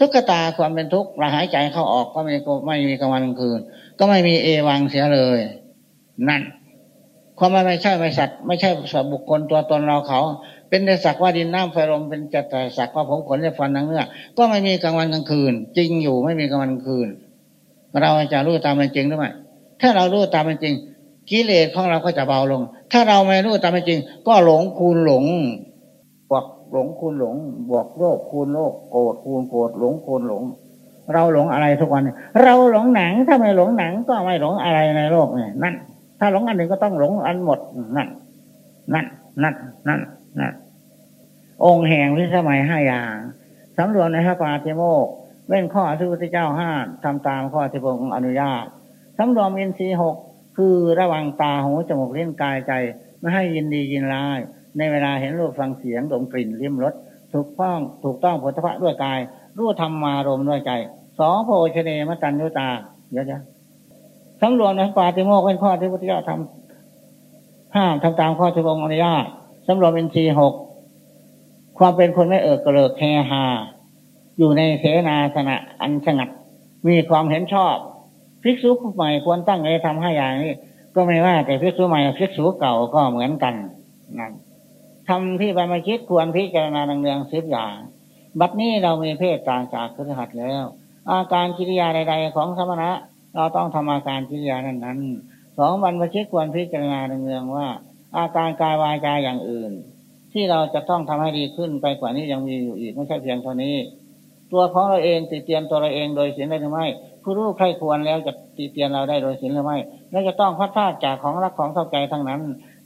ทุกขตาความเป็นทุกข์ระหายใจเข้าออกก็ไม่ไม่มีกลางวันกลางคืน ก็ไม่มีเอวังเสียเลย นั่นความไม่ใช่ไม่สัตว์ไม่ใช่สัตว์บุคคลตัวตนเราเขา เป็นแต่สักว่าดินน้ำไฟลมเป็นจัตตสักว่าผมขนและฟันนังเนื้อก็ไม่มีกลางวันกลางคืน จริงอยู่ไม่มีกลางวันกลางคืน เราจะรู้ตามเป็นจริงหรือไม่ถ้าเรารู้ตามเป็นจริง กิเลสของเราก็จะเบาลง ถ้าเราไม่รู้ตามเป็นจริง ก็หลงคูณหลง หลงคูณหลง บวกโลภคูณโลภโกรธคูณโกรธหลงคูณหลง เราหลงอะไรทุกวัน เราหลงหนังถ้าไม่หลงหนังก็ไม่หลงอะไรในโลกนี่นั่น ถ้าหลงอันหนึ่งก็ต้องหลงอันหมดนั่นนั่นนั่นนั่นนั่นองค์แห่งพิสมัยห้าอย่างสำรวมในพระปาติโมกเว้นข้อที่พระเจ้าห้าทำตามข้อที่พระองค์อนุญาตสำรวมอินทรีย์หกคือระวังตาหูจมูกเล่นกายใจ ไม่ให้ยินดียินร้าย ในเวลาเห็นรูปฟังเสียงดมกลิ่นลิ้มรสถูกต้องถูกต้องผลพระด้วยกาย รู้ธรรมารมด้วยใจสองโพชเนมตันยุตาเยอะๆทั้งรวมในปาติโมกเป็นข้อที่พระเจ้าทำห้ามทำตามข้อที่องค์อนุญาตสำรวมอินทรีหกความเป็นคนไม่เอิกกระเลิกแคฮาอยู่ในเสนาสนะอันสงัด มีความเห็นชอบภิกษุใหม่ควรตั้งใจทำให้อย่างนี้ ก็ไม่ว่าแต่ภิกษุใหม่ภิกษุเก่าก็เหมือนกันนั่น ทำที่บรรมคิดควรพิจารณาดังเรืองสิบอย่าง บัดนี้เรามีเพศต่างจากครหัดแล้ว อาการกิริยาใด ๆ ของสมณะ เราต้องทำอาการกิริยานั้นนั้นสองบรรพชิตควรพิจารณาดังเรืองว่า อาการกายวาจาอย่างอื่น ที่เราจะต้องทำให้ดีขึ้นไปกว่านี้ยังมีอยู่อีกไม่ใช่เพียงเท่านี้ ตัวของเราเองติเตียนตัวเราเองโดยเสียได้หรือไม่ผู้รู้ใครควรแล้วจะตีเตียนเราได้โดยสินหรือไม่และจะต้องพัดพาจากของรักของเข้าใจทั้งนั้น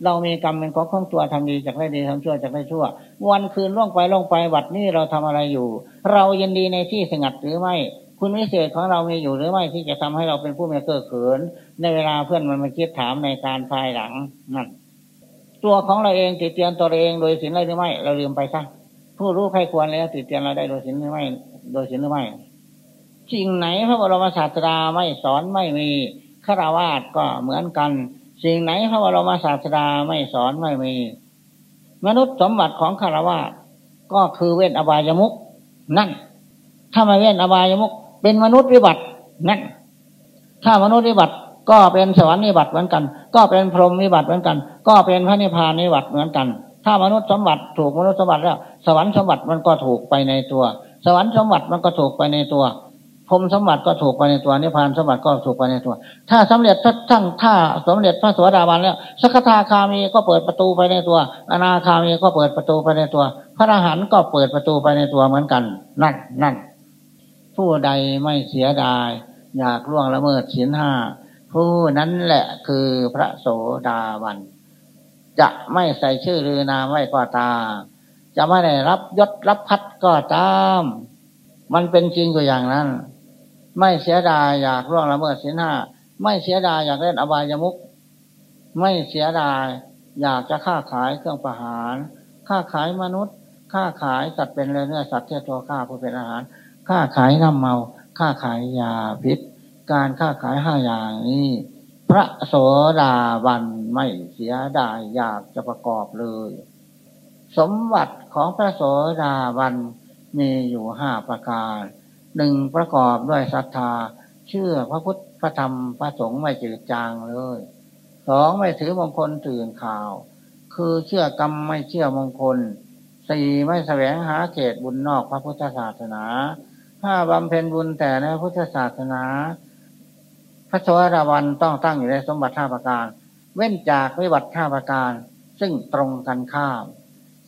เรามีกรรมเป็นของของตัวทำดีจากได้ดีทำชั่วจากได้ชั่ว วันคืนล่วงไปล่วงไปวัดนี้เราทำอะไรอยู่ เรายินดีในที่สงัดหรือไม่ คุณวิเศษของเรามีอยู่หรือไม่ที่จะทำให้เราเป็นผู้มีเกิดเขิน ในเวลาเพื่อนมันมาคิดถามในการภายหลังนั่นตัวของเราเองติดเตียนตัวเองโดยสินได้หรือไม่ เราลืมไปซะผู้รู้ใครควรแล้วติดเตียนเราได้โดยสินหรือไม่ โดยสินหรือไม่สิ่งไหนพระบรมศาสดาไม่สอนไม่มีฆราวาสก็เหมือนกัน สิ่งไหนพระบรมศาสดาไม่สอนไม่มี มนุษย์สมบัติของฆรวาก็คือเว้นอบายมุกนั่น ถ้าไม่เว้นอบายมุกเป็นมนุษย์วิบัตินั่นถ้ามนุษย์วิบัติก็เป็นสวรรค์วิบัติเหมือนกัน ก็เป็นพรหมวิบัติเหมือนกัน ก็เป็นพระนิพพานวิบัติเหมือนกัน ถ้ามนุษย์สมบัติถูกมนุษย์สมบัติแล้ว สวรรค์สมบัติมันก็ถูกไปในตัว สวรรค์สมบัติมันก็ถูกไปในตัว พรมสมบัติก็ถูกไปในตัวนิพพานสมบัติก็ถูกไปในตัว ถ้าสำเร็จทั้งถ้าสำเร็จพระสวสดาบันแล้วสกทาคามีก็เปิดประตูไปในตัว อนาคามีก็เปิดประตูไปในตัว พระอรหันต์ก็เปิดประตูไปในตัวเหมือนกัน นั่นนั่นผู้ใดไม่เสียดาย อยากล่วงละเมิดศีลห้าผู้นั้นแหละคือพระโสดาบันจะไม่ใส่ชื่อหรือนามไว้ก็ตามจะไม่ได้รับยศรับพัดก็ตาม มันเป็นจริงกว่อย่างนั้น ไม่เสียดายอยากร่วงละเมิดศีลห้าไม่เสียดายอยากเล่นอบายมุกไม่เสียดายอยากจะค้าขายเครื่องประหาร ค้าขายมนุษย์ ค้าขายสัตว์เป็นเนื้อสัตว์ที่ตัวข้าผู้เป็นอาหาร ค้าขายน้ำเมา ค้าขายยาพิษ การค้าขายห้าอย่างนี้พระโสดาบันไม่เสียดายอยากจะประกอบเลย สมบัติของพระโสดาบันมีอยู่ห้าประการ หนึ่งประกอบด้วยศรัทธา เชื่อพระพุทธพระธรรมพระสงฆ์ไม่จืดจางเลยสองไม่ถือมงคลตื่นข่าว คือเชื่อกรรมไม่เชื่อมงคลสี่ไม่แสวงหาเขตบุญนอกพระพุทธศาสนาห้าบำเพ็ญบุญแต่ในพุทธศาสนา พระโสดาวันต้องตั้งอยู่ในสมบัติท่าประการ เว้นจากวิบัติท่าประการ ซึ่งตรงกันข้าม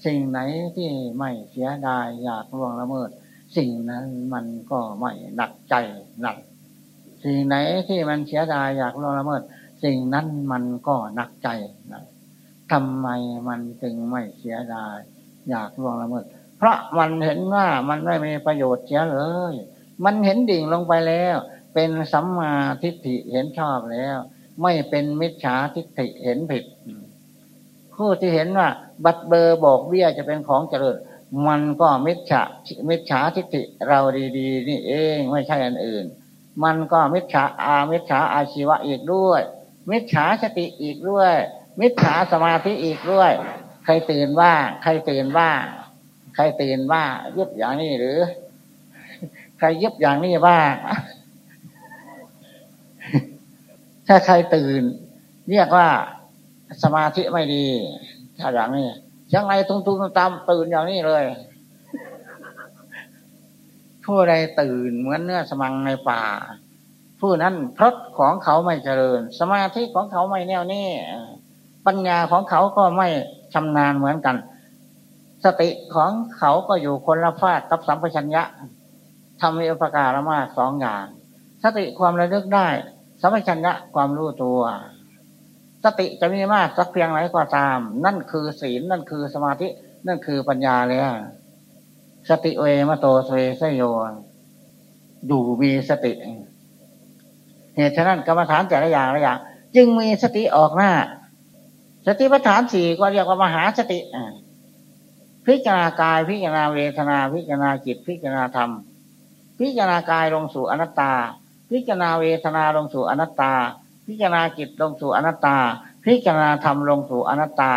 สิ่งไหนที่ไม่เสียดายอยากล่วงละเมิด สิ่งนั้นมันก็ไม่หนักใจหนัก สิ่งไหนที่มันเสียดายอยากล่วงละเมิด สิ่งนั้นมันก็หนักใจนะทำไมมันจึงไม่เสียดาย อยากล่วงละเมิด เพราะมันเห็นว่ามันไม่มีประโยชน์เสียเลย มันเห็นดิ่งลงไปแล้ว เป็นสัมมาทิฏฐิเห็นชอบแล้ว ไม่เป็นมิจฉาทิฏฐิเห็นผิด ผู้ที่เห็นว่า บัตรเบอร์บอกเบี้ยจะเป็นของเจริญ มันก็มิจฉามิจฉาทิฏฐิเราดีๆ นี่เองไม่ใช่อันอื่น มันก็มิจฉาอามิจฉาอาชีวะอีกด้วย มิจฉาสติอีกด้วย มิจฉาสมาธิอีกด้วย ใครตื่นว่า ใครตื่นว่า ใครตื่นว่ายึดอย่างนี้หรือ ใครยึดอย่างนี้ว่างถ้าใครตื่น เรียกว่าสมาธิไม่ดี ถ้าอย่างนี้ ยังไงตุ้งตุ้งตามตื่นอย่างนี้เลยผู้ใดตื่นเหมือนเนื้อสมังในป่า ผู้นั้นพรตของเขาไม่เจริญ สมาธิของเขาไม่แน่วแน่ปัญญาของเขาก็ไม่ชำนาญเหมือนกัน สติของเขาก็อยู่คนละฟาดกับสัมปชัญญะทำมีอุปการะมากสองอย่าง สติความระลึกได้ สัมปชัญญะความรู้ตัว สติจะมีมากสักเพียงไรก็ตาม นั่นคือศีลนั่นคือสมาธิ นั่นคือปัญญาเลยสติเวมโตเสสโยดูมีสติเหตุฉะนั้นกรรมฐานแต่ละอย่างละอย่างจึงมีสติออกหน้า สติปัฏฐานสี่ก็เรียกว่ามหาสติพิจารณากายพิจารณาเวทนา พิจารณาจิตพิจารณาธรรม พิจารณากายลงสู่อนัตตา พิจารณาเวทนาลงสู่อนัตตา พิจารณาจิตลงสู่อนัตตา พิจารณาธรรมลงสู่อนัตตา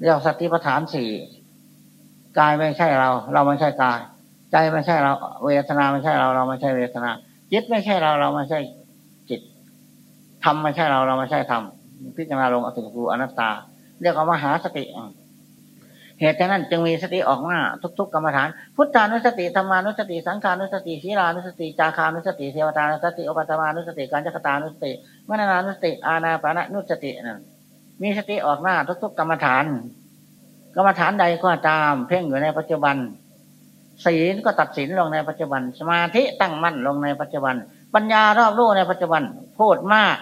เรียกสติปัฏฐานสี่กายไม่ใช่เรา เราไม่ใช่กาย ใจไม่ใช่เรา เวทนาไม่ใช่เรา เราไม่ใช่เวทนา จิตไม่ใช่เรา เราไม่ใช่จิตธรรมไม่ใช่เรา เราไม่ใช่ธรรมพิจารณาลงอสุภูอนัตตา เรียกว่ามหาสติ เหตุฉะนั้นจึงมีสติออกมาทุก ๆ กรรมฐาน พุทธานุสติธรรมานุสติ สังขานุสติศีลานุสติ จาคานุสติเทวตานุสติอุปตมานุสติการจักตานุสติมนานานุสติ อาณาปานุสตินั่นมีสติออกมาทุก ๆ กรรมฐาน กรรมฐานใดก็ตาม เพ่งอยู่ในปัจจุบันศีลก็ตัดสินลงในปัจจุบัน สมาธิตั้งมั่นลงในปัจจุบัน ปัญญารอบรู้ในปัจจุบัน พูดมาก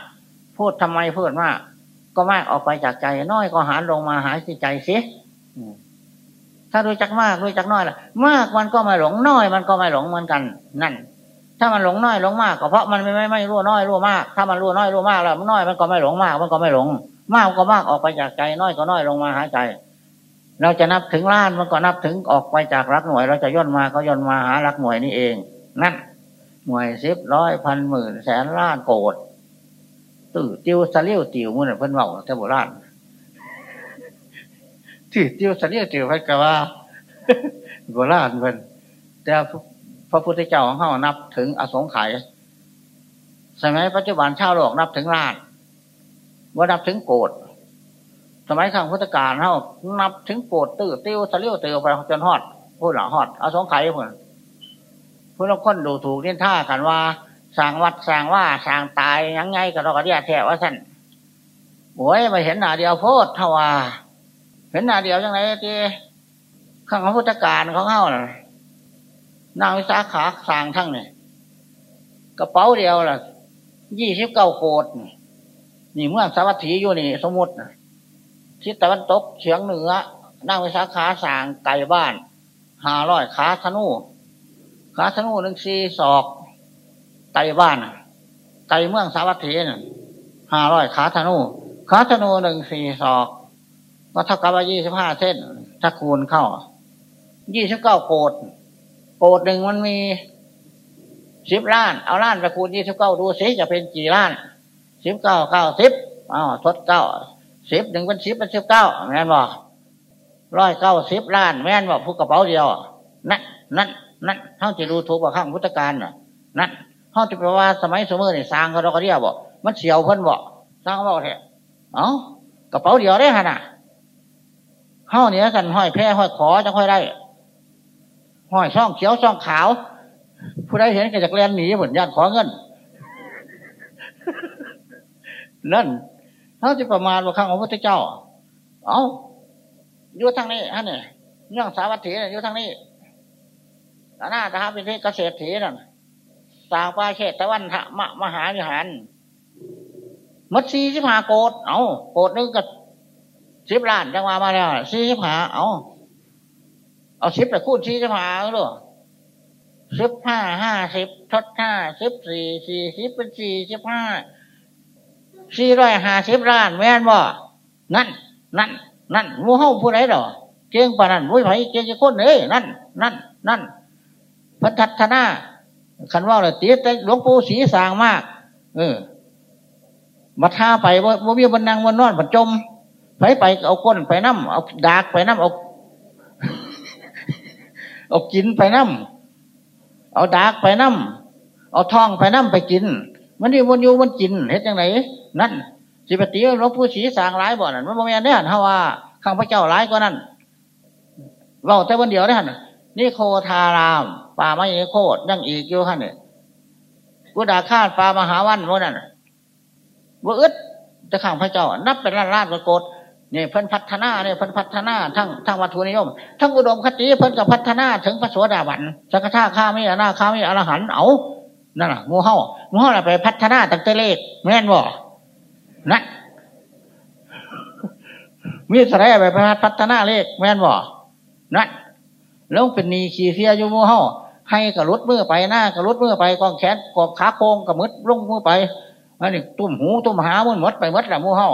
พูดทำไมพูดมาก ก็มากออกไปจากใจ น้อยก็หารลงมาหายที่ใจเสีย ถ้ารู้จักมากรู้จักน้อยล่ะ มากมันก็ไม่หลงน้อย มันก็ไม่หลงเหมือนกัน นั่น ถ้ามันหลงน้อยหลงมากก็เพราะมันไม่ไม่ไม่รู้น้อยรู้มาก ถ้ามันรู้น้อยรู้มากแล้วมันน้อยมันก็ไม่หลงมากมันก็ไม่หลง มากก็มากออกไปจากใจน้อยก็น้อยลงมาหาใจ เราจะนับถึงล้านมันก็นับถึงออกไปจากหลักหน่วย เราจะย่นมาก็ย่นมาหาหลักหน่วยนี่เอง นั่นหน่วยสิบร้อยพันหมื่นแสนล้านโกฏิตื้อติ้วสลิวติ้วมันเพิ่นว่าแต่โบราณ ที่ติ้วสลิวติ้วไปกับว่าโบราณเพิ่นแต่พระพุทธเจ้าของเขานับถึงอสงไขยสมัยปัจจุบันชาวโลกนับถึงล้านว่านับถึงโกดสมัยข้างพุทธกาลเขานับถึงโกดตื้อติ้วสลิวเตียวไปจนฮอดพูดหล่อฮอดอสงไข่เพื่อนผู้ละคนดูถูกเน้นท่ากันว่าสร้างวัดสร้างว่าสร้างตายยังไงกับเราก็เรียกแท้ว่าสั่นโอ้ยมาเห็นหน้าเดียวโพดทว่า เห็นหน้าเดียวยังไงที่ข้างของพุทธกาลของเข้าน่ะนางวิสาขาสางทั้งเนี่ยกระเป๋าเดียวล่ะยี่สิบเก้าโคดนี่เมื่อสาวัตถีอยู่นี่ สมมตินะทิศตะวันตกเฉียงเหนือนั่งวิสาขาสางไก่บ้านหาร้อยขาธนูขาธนูหนึ่งสี่ศอกไก่บ้านไก่เมืองสาวัตถีนห้าร้อยขาธนูขาธนูหนึ่งสี่ศอก ก็เท่ากับว่ายี่สิบห้าเส้น ถ้าคูณเข้ายี่สิบเก้าโกดโกดหนึ่งมันมีสิบล้าน เอาล้านไปคูณยี่สิบเก้าดูสิจะเป็นกี่ล้านสิบเก้าเก้าสิบอ้าวทดเก้าสิบหนึ่งเป็นสิบเป็นสิบเก้าแม่นบอกร้อยเก้าสิบล้าน แม่นบอกผู้กระเป๋าเดียวนั่นนั่นนั่นเขาจะดูถูกว่าข้างพุทธการน่ะ นั่นเขาจะแปลว่าสมัยสมัยนี่สร้างเขาเราก็เรียกบอกมันเสียวเพิ่นบอกสร้างเขาบอกเถอะเอ้ากระเป๋าเดียวได้ขนาด เข้าเนี้ยกันห้อยแพร่ห้อยขอจะค่อยได้ห้อยช่องเขียวช่องขาว ผู้ใดเห็นก็จะเลียนหนีเหมือนญาติขอเงิน นั่นเขาจะประมาณว่าข้างของพระพุทธเจ้า เอาอยู่ทางนี้ฮะเนี่ยเรื่องสาวัตถีอยู่ทางนี้หน้าตาเป็นที่เกษตรถีนั่นสาวปาเชตตะวันทะมะมหาวิหารมัดสีสิบห้าโกดเอาโกดนึงก็ สิบล้านจังหวะมาแล้วสี่สิบห้าเอาเอาสิบไปคูณสี่สิบห้าหรอสิบห้าห้าสิบทดห้าสิบสี่สี่สิบเป็นสี่สิบห้าสี่ร้อยห้าสิบล้านแม่นบ่นั่น นั่น นั่นมูเฮาผู้ใดดอกเก่งปานนั้นมุ้ยไผเก่งจะคนเอ้ยนั่น นั่น นั่นพัฒธนาคันว่าเลยตีแต่หลวงปู่ศรีสางมาก เออมาท่าไปว่าว่ามีบรรนังวันนอนบรรจม ไปไปเอาก้นไปน้ำเอาดากไปน้ำเอาเอากินไปน้ำเอาดากไปน้ำเอาทองไปน้ำไปกิน มันนี่มันอยู่มันกินเห็นยังไงนั่นสิปฏิหลวงปู่ศรีสางร้ายบ่อนั่นมันโมเมนเนี่ยถ้าว่าข้างพระเจ้าร้ายก็นั่นเราแต่วันเดียวได้หันนี่โคทาราม ป่าไม้โคตรยังอีกอยู่หันเนี่ยกุดาคาดป่ามหาวันโมนั่นว่าอึดจะข้างพระเจ้า นับเป็นล้านล้านกโกด นี่เพิ่นพัฒนาเนี่ยเพิ่นพัฒนาทั้งทั้งวัตถุนิยม ทั้งอุดมคติเพิ่นกับพัฒนาถึงพระสวสดาบันสักท่าข้าไม่อนาข้าไม่อรหันเอานั่นแหละงูเห่างูเห่าไปพัฒนาตั้งแต่เลขแม่นบ่นะมีสไลไปพัฒนาเลขแม่นบ่นะแล้วเป็นนีขี่เสียอยู่งูเห่าให้กระลุดมือไปหน้ากระลุดมือไปกองแขนกองขาโค้งกระมึดลงมือไปอันนี้ตุ้มหูตุ้มหามันมดไปมดละงูเห่า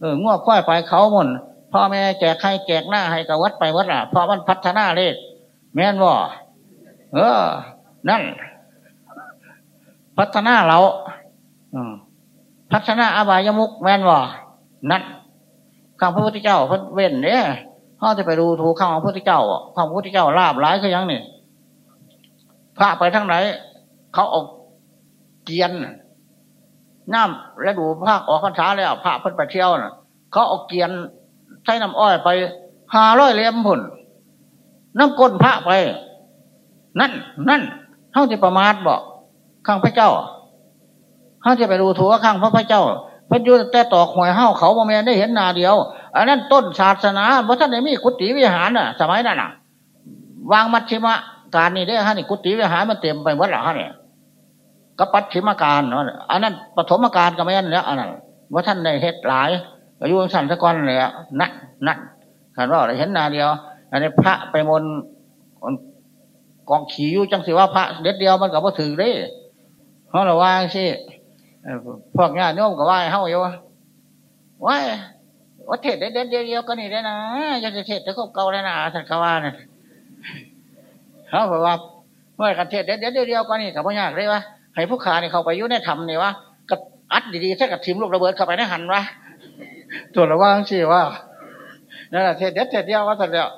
เออง้อควายไปเขาหมดพ่อแม่แจกให้แจกหน้าให้กระวัดไปวัดละเพราะมันพัฒนาเลขแม่นบ่เออ นั่น พัฒนาเราพัฒนาอบายมุกแม่นบ่นั่นข้าพระพุทธเจ้าพระเว้นเนี่ยเขาจะไปดูถูกข้าพระพุทธเจ้าข้าพระพุทธเจ้าลาบร้ายคือยังนี่พระไปทั้งไหนเขาออกเกียน น้ำและดูภาคออกคำช้าแล้วพระเพิ่นไปเที่ยวน่ะ เขาออกเกียนใช้น้ำอ้อยไปหาร้อยเลี้ยมผุนน้ำก้นพระไป นั่น นั่นเขาจะประมาทบอกข้างพระเจ้าเขาจะไปดูถูกข้างพระพระเจ้าพระยุทธแต่ตอกหวยเฮ้าเขาบ่แมนได้เห็นนาเดียว อันนั้นต้นศาสนาพระท่านได้มีกุฏิวิหารน่ะ สมัยนั้นน่ะ วางมัชชิมะการนี่ได้ฮะนี่กุฏิวิหารมันเต็มไปหมดแล้วฮะเนี่ย ก็ปัจฉิมการเนาะอันนั้นปฐมการก็ไม่นั่นแล้วอันนั้นว่าท่านได้เฮ็ดหลายอายุสั่นสก้อนเลยนั่นนั่นขันว่าเห็นนาเดียวอันนี้พระไปมนกองขี่อยู่จังสิว่าพระเด็ดเดียวมันก็บ่ถือได้เขาะเราว่าสิพวกญาติโยมก็ว่าเฮาอยู่ว่าว่าเทศเด็ดเดียวก็นี่ได้นะยังจะเทศแต่ก็เก่าแล้วนะท่านเขาว่าเนี่ยเขาบอกว่าเมื่อกันเทศเด็ดเดียวก็นี่กับพ่อยากเลยว่า ให้ผู้ขาเนี่ยเขาไปยุ่ในธรรมเนี่ยว่ากับอัดดีๆแค่กับทีมลูกระเบิดเข้าไปในหันวะตัวระว่างสิว่านั่นแหละเทศเด็ดเทศเดียวว่าสัตว์เดียว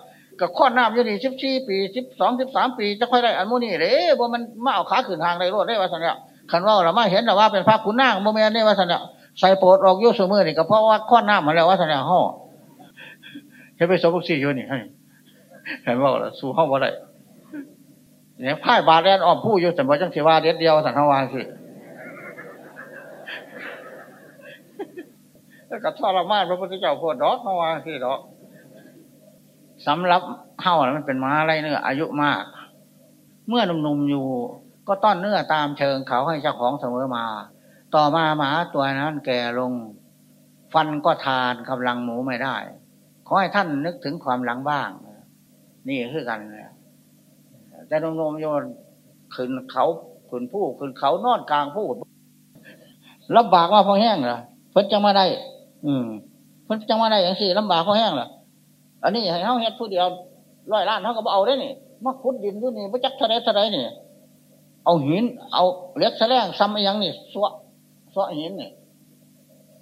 กับข้อน้ำยู่นี่สิบสี่ปีสิบสองสิบสามปี จะค่อยได้อันมูนี่เลยว่ามันมาเอาขาขึ้นทางในรถได้ว่าสัตว์เดียวคันว่าเราไม่เห็นแต่ว่าเป็นพระคุณนางโมเมนต์ได้ว่าสัตว์เดียวใส่โปรดออกยุ่สมือนี่ก็เพราะว่าข้อน้ำมาแล้วว่าสัตว์เดียวห่อเห็นไปสมบุกสี่อยู่นี่เห็นว่าสู้ห้องว่าได้ เนี่ยพ่ายบาแดนอ้อมผู้อยู่แต่บ่จังสิว่าเด็ดเดียวสันทวานสิแล้วก็ทรมานพระพุทธเจ้าพูดดอกทวานสิดอกสำหรับเฮ้ามันเป็นม้าไรเนื้ออายุมาก เมื่อหนุ่มๆอยู่ ก็ต้อนเนื้อตามเชิงเขาให้เจ้าของเสมอมา ต่อมาหมาตัวนั้นแก่ลง ฟันก็ทานกำลังหมูไม่ได้ ขอให้ท่านนึกถึงความหลังบ้าง นี่คือกันเลย แต่นมนมโยนขึ้นเขาขึ้นผู้ขึ้นเขานอนกลางผู้ลำบากว่าพอแห้งเหรอเพิ่นจะมาได้ อืมเพิ่นจะมาได้อย่างสี่ลำบากพอแห้งเหรออันนี้ให้เขาเฮ็ดผู้เดียวร้อยล้านเขาก็เอาได้นี่มาขุดดินด้วยนี่มาจักทะเลทะเลนี่เอาหิน เอาเล็กแสลงซ้ำอย่างนี่สวะสวะหินนี่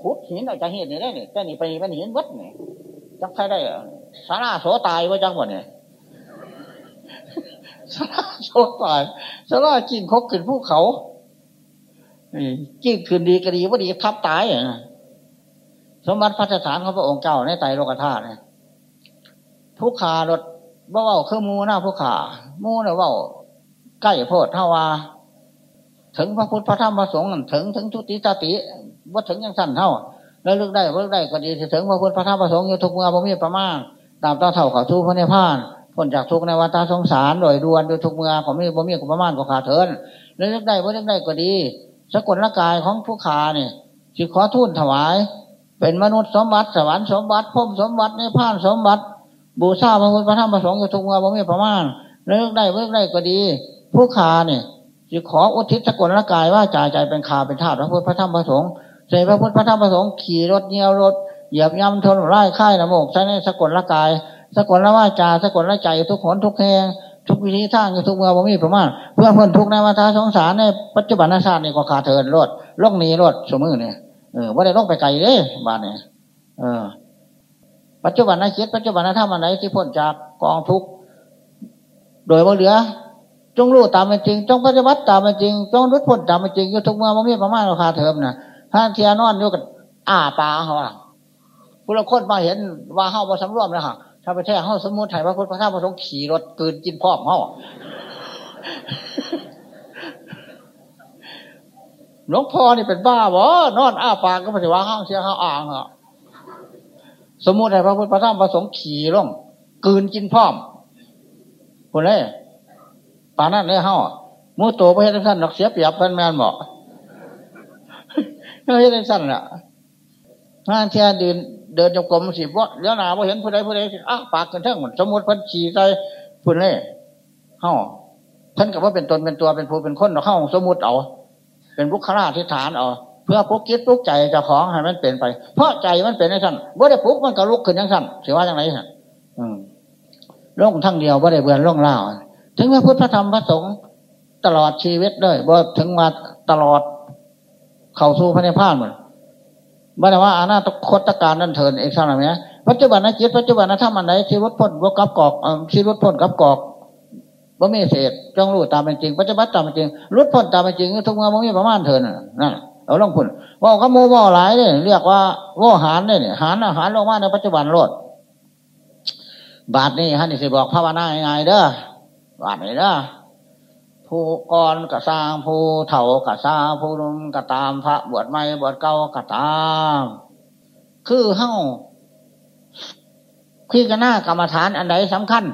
ขุดหินเอาจากหินนี่ได้นี่แต่นี่ไปเป็นหินวัดนี่จักใครได้สาราโสตายว่าจังหมดเนี่ย สลาโชตายสลากินคกขึ้นภูเขาจิ้งขึ้นดีก็ดีว่าดีทับตายอะสมบัติพระสถานของพระองค์เจ้าในไตรโลกธาตุเนี่ยผู้ขารถว่าว่าเครื่องมูหน้าผู้ขามูเนี่ยว่าใกล้โพดเท่าว่า ถึงพระพุทธพระธรรมพระสงฆ์ถึงถึงทุติตาติว่าถึงยังสั้นเท่า แล้วเลือกได้เลือกได้ก็ดีถึงพระพุทธพระธรรมพระสงฆ์อยู่ทุกเมื่อบ่มีประมาณตามต่อเท่าเขาทูพระเนพาน พ้นจากทุกในวัฏสงสารโดยดวนโดยทุกเมื่อผมมีบ่มีกุประมาณก็ขาดเถินเรื่องได้บ่เรื่องได้ก็ดี สกุลร่างกายของผู้ขาเนี่ยจิขอทูลถวาย เป็นมนุษย์สมบัติสวรรค์สมบัติพุ่มสมบัติในพานสมบัติ บูชาพระพุทธพระธรรมพระสงฆ์ทุกเมื่อบ่มีประมาณเรื่องได้เรื่องได้ก็ดี ผู้ขาเนี่ยจิขออุทิศสกุลร่างกายว่าจ่ายใจเป็นขาเป็นธาตุพระพุทธพระธรรมพระสงฆ์ใส่พระพุทธพระธรรมพระสงฆ์ขี่รถเงี้ยวรถเหยียบย่ำทนไล่ค่ายนโมกใช้ในสกุลร่างกาย สกลละว่าจาสกลละใจทุกขนทุกแห่งทุกวิธีทางทุกเมื่อบ่มีประมาณเพื่อเพื่อนทุกในวัฏสงสารในปัจจุบันชาตินี่ก็ขาดเถินรถลกนี้รถสมือเนี่ยเออว่าได้ลงไปไกลเลยบ้านเนี่ยเออ ปัจจุบันนคิดปัจจุบันนธรรมอันไหนที่พ้นจากกองทุกโดยว่าเหลือ จงรู้ตามเป็นจริง จงปฏิบัติตามเป็นจริง จงรุดพ้นตามเป็นจริงอยู่ทุกเมื่อบ่มีประมาณราคาเทอมนะถ้าเทียนอนอยู่กับอ้าปาเขาว่าผู้ละคนมาเห็นว่าเข้ามาสำรวมแล้วค่ะ ถ้าไปแท้ห้าสมมติไทยพระพุทธพระธรรมพระสงฆ์ขี่รถกินกินพร้อมห้าหลวงพ่อนี่เป็นบ้าบ่นอนอ้าปากก็ไม่ใช่ว่าห้างเสียห้าอ่างอะสมมุติให้พระพุทธพระธรรมพระสงฆ์ขี่ล่องกืนกินพร้อมคนเลยป่านั้นเลยเฮามูโตพระเฮ็ดสั้นดอกเสียเปรียบเพิ่นแมนบอกเฮ็ดสั้นล่ะถ้าเทียดิน เดินจงกรมสิบ่เลี้ยวหนาบ่เห็นผู้ใดผู้ใดอ้าปากกันเท่งหมดสมมติพิ่นขี่ใจพุ่นเลยเฮาเพิ่นกับว่าเป็นตนเป็นตัวเป็นผู้เป็นคนเราเข้าสมมติเอา เป็นบุคลาธิฐานเอาเพื่อปลุกคิดปลุกใจจ้าของให้มันเป็นไป เพราะใจมันเป็นในสั้นว่าได้ปลุกมันก็ลุกขึ้นยังสั้นเสียว่าอย่างไรฮะล่องทั้งเดียวว่าได้เบือนล่องเล่าถึงพระพุทธธรรมพระสงฆ์ตลอดชีวิตด้วยว่าถึงมาตลอดเข้าสู่พระนิพพานหมด บ่ได้ว่าอาณาคตการนั่นเถินเอกสารไหมปัจจุบันนะจิตปัจจุบันนะถ้ามันไหนชีวิตพ้นวกับกอกชีวิตพ้นกับกอกบ่มีเศษจ้องรู้ตามเป็นจริงปัจจุบันตามเป็นจริงรุดพ้นตามเป็นจริงทุกเมื่อมันมีประมาณเถินนั่นเอาลงพุ่นว่าขโมว่าหลายเนี่ยเรียกว่าว่าหารเนี่ยหารอาหารลงมาในปัจจุบันโลดบาทนี้ฮะนี่สิบอกภาวนาง่ายเด้อบาทนี้เด้อ ผู้ก่อนกะสร้างผู้เฒ่ากระสร้างผู้นุ่มกระตามพระบวชใหม่บวชเก่ากระตาม คือเฮ้าคือกันหน้ากรรมฐานอันไหนสำคัญ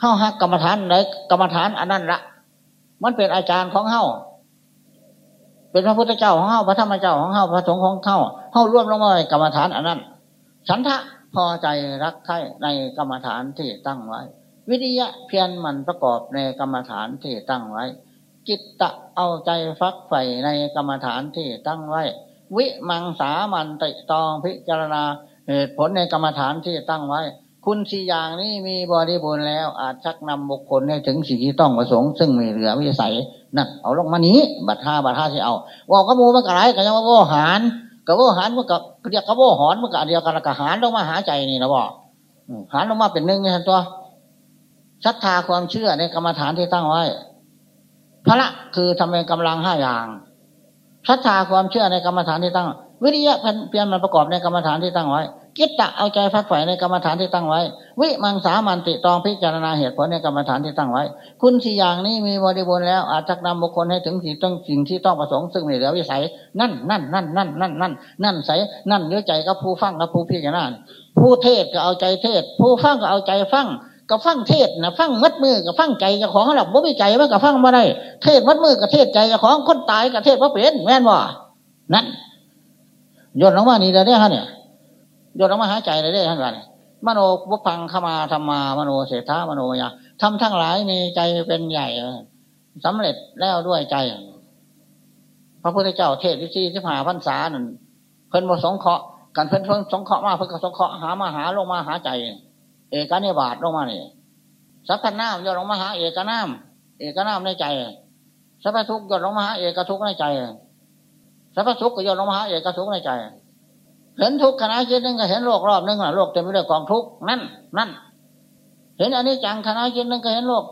เฮ้าฮักกรรมฐานไหนกรรมฐานอันนั้นละมันเป็นอาจารย์ของเฮ้าเป็นพระพุทธเจ้าของเฮ้าพระธรรมเจ้าของเฮ้าพระสงฆ์ของเฮ้าเฮ้าร่วมลงมากรรมฐานอันนั้นฉันทะพอใจรักใคร่ในกรรมฐานที่ตั้งไว้ วิริยะเพียรมันประกอบในกรรมฐานที่ตั้งไว้ จิตตะเอาใจฟักใฝ่ในกรรมฐานที่ตั้งไว้ วิมังสามันติตองพิจารณาเหตุผลในกรรมฐานที่ตั้งไว้ คุณสี่อย่างนี้มีบริบูรณ์แล้วอาจชักนำบุคคลให้ถึงสิ่งที่ต้องประสงค์ซึ่งมีเหลือวิสัยนั่นเอาลงมานี้ บัตรห้าบัตรห้าที่เอาว่าก็มูมันกระไรกันยังว่าหารกับว่าหารมันกับเรียกกับว่าหอนมันกับเดียวกันกับหารลงมาหาใจนี่นะบ่หารลงมาเป็นหนึ่งนี่ตัว ศรัทธาความเชื่อในกรรมฐานที่ตั้งไว้พระคือทำเป็นกำลังห้าอย่างศรัทธาความเชื่อในกรรมฐานที่ตั้ง วิริยะเพียรมันประกอบในกรรมฐานที่ตั้งไว้กิตตะเอาใจพักใฝ่ในกรรมฐานที่ตั้งไว้ วิมังสามันติตองพิจารณาเหตุผลในกรรมฐานที่ตั้งไว้ คุณสี่อย่างนี้มีบริบูรณ์แล้วอาจจะนำบุคคลให้ถึงสิ่งต้องสิ่งที่ต้องประสงค์ซึ่งมีเหลือวิสัย นั่นนั่นนั่นนั่นนั่นนั่นนั่นใสนั่นเนื้อใจกับผู้ฟังกับผู้พิจารณาผู้เทศก็เอาใจเทศ ผู้ฟังก็เอาใจฟัง ก็ฟังเทศนะฟังมัดมือกับฟังใจกับของหลับบ่มีใจว่ากับฟังมาได้ เทศมัดมือกับเทศใจกับของคนตายกับเทศว่าเป็นแม่นว่านั่นโยนลงมานี่ได้ฮะเนี่ยโยนลงมาหาใจได้ได้ทั้งกันมโนบุพังขมาธรรมามโนเสถามโนยาทำทั้งหลายมีใจเป็นใหญ่สำเร็จแล้วด้วยใจ พระพุทธเจ้าเทศที่ที่ผ่าพันษาหนึ่งเพิ่นมาสงเคราะห์กันเพิ่นเพิ่นสงเคราะห์มาเพิ่นก็สงเคราะห์หามาหาลงมาหาใจ เอกนิบาตลงมาเนี่ยสัพพนามยอลงมาหา เอกนามเอกนามในใจสัพพทุกยอลงมาหา เอกทุกในใจสัพพทุกก็ยอลงมาหา เอกทุกในใจเห็นทุกขณะคิดนึงก็เห็นโลกรอบนึงโลกเต็มไปด้วยกองทุกนั่นนั่นเห็นอันนี้จังขณะคิดนึงก็เห็นโลก